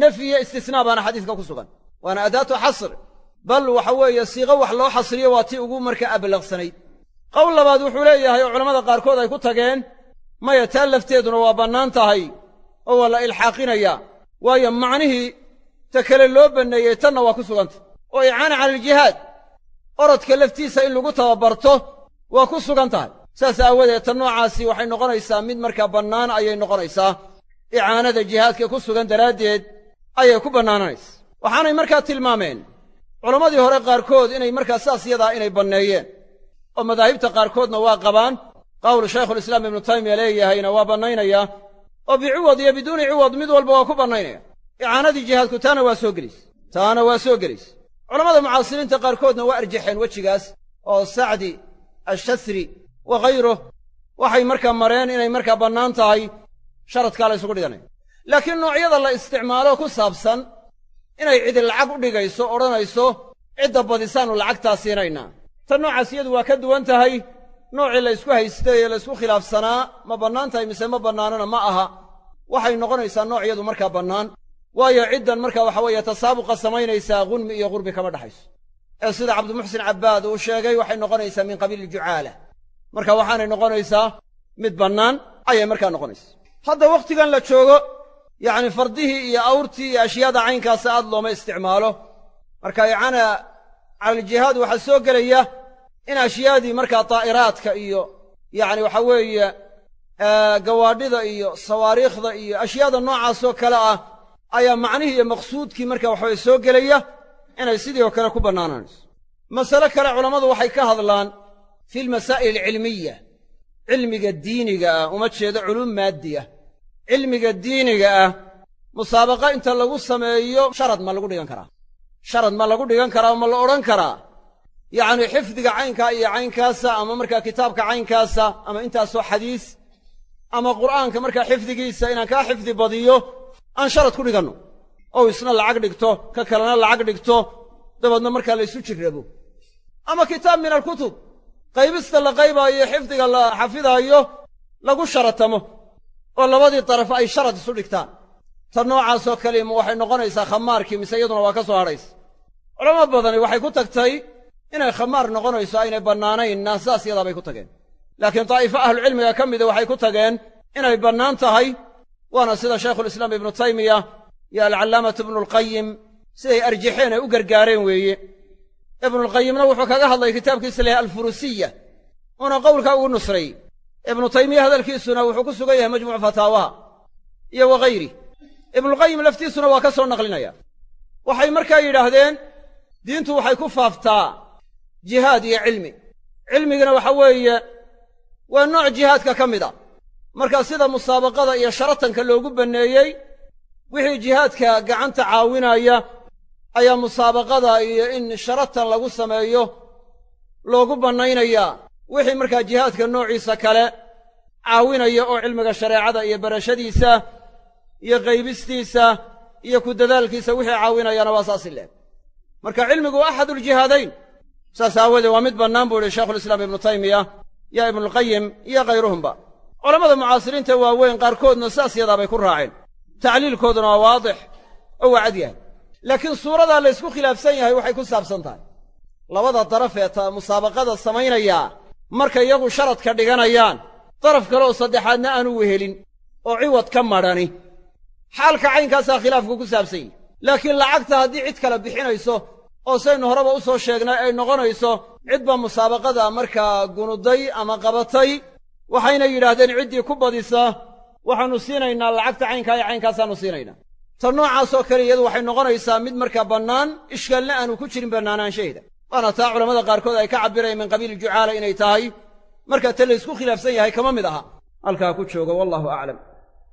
Nafyi iyo istisnaa baana xadiiska ku sugan. Waana adaatu xasr bal waxa weeye siiqo wax loo xasriyo waa tii ugu marka ablaqsanayd qowl labaad wuxuu leeyahay oo culammada qaarkood ay ku tageen maya taa lafteeduna waa bannaan tahay oo waa la ilxaaqinayaa waayo macnihii ta kale loo banneeyey tanna waa ku sugantah oo icaana cala aljihaad orodka laftiisa in lagu tababarto waa ku sugan tahay. Saas aawadeed ta noocaasi waxay noqonaysaa mid markaa bannaan ayay noqonaysaa. Icaanada jihaadka ku sugan daraaddeed ayay ku bannaananaysa waxaanay markaa tilmaameen culammadii hore qaarkood inay markaa saas yadaa inay banneeyeen. oo madaahibta qaarkoodna waa qabaan. qawlu shaykhulislaam ibnu taymiya leeyahayna waa bannaynayaa oo biciwad iyo biduuni ciwad mid walba waa ku bannaynaya. icaanadii jihaadku taana waa soo gelayse taana waa soo gelayse culammada mucaasiriinta qaarkoodna waa arjaxeen wejigaas. oo sacdi ashasri wa khayruh waxay markaa mareen inay markaa bannaan tahay. sharadkaa la ysugu dhiganaya laakiin noocyada la isticmaalo ku saabsan inay cidi lacag u dhigayso odhanayso cidda badisaannu lacagtaa siinaynaa. Ta noocaas iyadu waa ka duwan tahay noocii la ysku haystay ee la ysku khilaafsanaa ma bannaan tahay mise ma bannaanana ma aha. Waxay noqonaysaa noocyadu markaa bannaan. Waayo ciddan markaa waxa weeye tasaabuqa samaynaysaa gunmi iyo qurbi kama dhexayso ee sida cabdimuxsin cabbaad uu sheegay waxay noqonaysaa min qabiili jucaala. Marka waxaanay noqonaysaa mid bannaan ayay markaa noqonaysaa. Hadda wakhtigan la joogo yacni fardihii iyo awrtii iyo ashyaada caynkaasa aad looma isticmaalo. Marka icana cala aljihaad waxaa soo gelaya in ashyaadii markaa daa'iraadka iyo yacni waxa weeye gawaadhida iyo sawaariikhda iyo ashyaada noocaasoo kale ah ayaa macnihii iyo maqsuudkii markaa waxaweye soo gelaya inay sidii oo kale ku bannaanaanayso. Masale kale culammadu waxay ka hadlaan fi lmasaa'il alcilmiya cilmiga diiniga ah uma jeedo culuum maaddi cilmiga diiniga ah musaabaqa inta lagu sameeyo sharad ma lagu dhigan karaa. Sharad ma lagu dhigan karaa ma la odhan karaa. Yacni xifdiga caynkaa iyo caynkaasa ama markaa kitaabka caynkaasa ama intaasoo xadiis ama qur'aanka markaa xifdigiisa inaan kaa xifdi badiyo aan sharad ku dhiganno ou isna lacag dhigto ka kalena lacag dhigto dabeedna markaa laysu jirrabo. Ama kitaab min alkutub qaybista la qaybaayo xifdiga la xafidaayo lagu sharatamo oo labadii daraf ay sharad isu dhigtaan. Ta noocaasoo kalima waxay noqonaysaa khamaarkii mise iyaduna waa ka soo hadhaysa. Culamo badani waxay ku tagtay inay khamaar noqonayso aynay bannaanaynna saas yadaa bay ku tageen. Laakiin daa'ifo ahlucilmiga ka mida waxay ku tageen inay bannaan tahay waana sida shaykhulislaam ibnu taymiya iyo alcallaamatu ibnulqayim siday arjaxeen ay u gargaareen weeye. Ibnulqayimna wuxuu kaga hadlay kitaabkiisa layahay alfurusiya uuna qowlkaa ugu nusray ibnu taymiya hadalkiisuna wuxuu ku sugan yahay majmuucu fataawaha iyo waghayri ibnulqayim laftiisuna waa ka soo naqlinaya. Waxay markaa yidhaahdeen diintu waxay ku faaftaa jihaad iyo cilmi. Cilmigina waxa weeye waa nooc jihaadka ka mid a. Marka sida musaabaqada iyo sharatanka loogu banneeyey wixii jihaadka gacanta caawinaya ayaa musaabaqada iyo in sharatan lagu sameeyo loogu bannaynayaa wixii markaa jihaadka noociisa kale caawinaya oo cilmiga shareecada iyo barashadiisa iyo qaybistiisa iyo ku dadaalkiisa wixii caawinayana waa saasi leeg marka cilmigu waa axaduljihaadayn saas aawoodee waa mid bannaan buu yihi shaykhulislaam ibnu taymiya yo ibnulqayim iyo khayruhumba. Culammada mucaasiriinta waaweyn qaarkoodna saas yadaabay ku raaceen. Tacliilkooduna waa waadix oo waa cad yahay. Laakiin suuradaa la ysku khilaafsan yahay waxay ku saabsan tahay. Labada daraf ee musaabaqada samaynayaa markay iyagu sharadka dhiganayaan daraf kale oo saddexaadna aanu wehelin oo ciwad ka madhani xaalka caynkaasaa khilaafku ku saabsan yahi laakiin lacagta haddii cid kale bixinayso oo saynu horeba u soo sheegnay ay noqonayso cid baa musaabaqada markaa gunuday ama qabatay waxayna yidhaahdeen ciddii ku badisa waxaannu siinaynaa lacagta caynkaa iyo caynkaasaannu siinaynaa. Ta noocaasoo kale iyadu waxay noqonaysaa mid markaa bannaan ishkaalna aanu ku jirin bannaanaanshaheeda waana taa culammada qaarkood ay ka cabbirayaan min qabiili jucaala inay tahay. Marka ta laysku khilaafsan yahay kama mid aha. Halkaa ku jooga wallahu aclam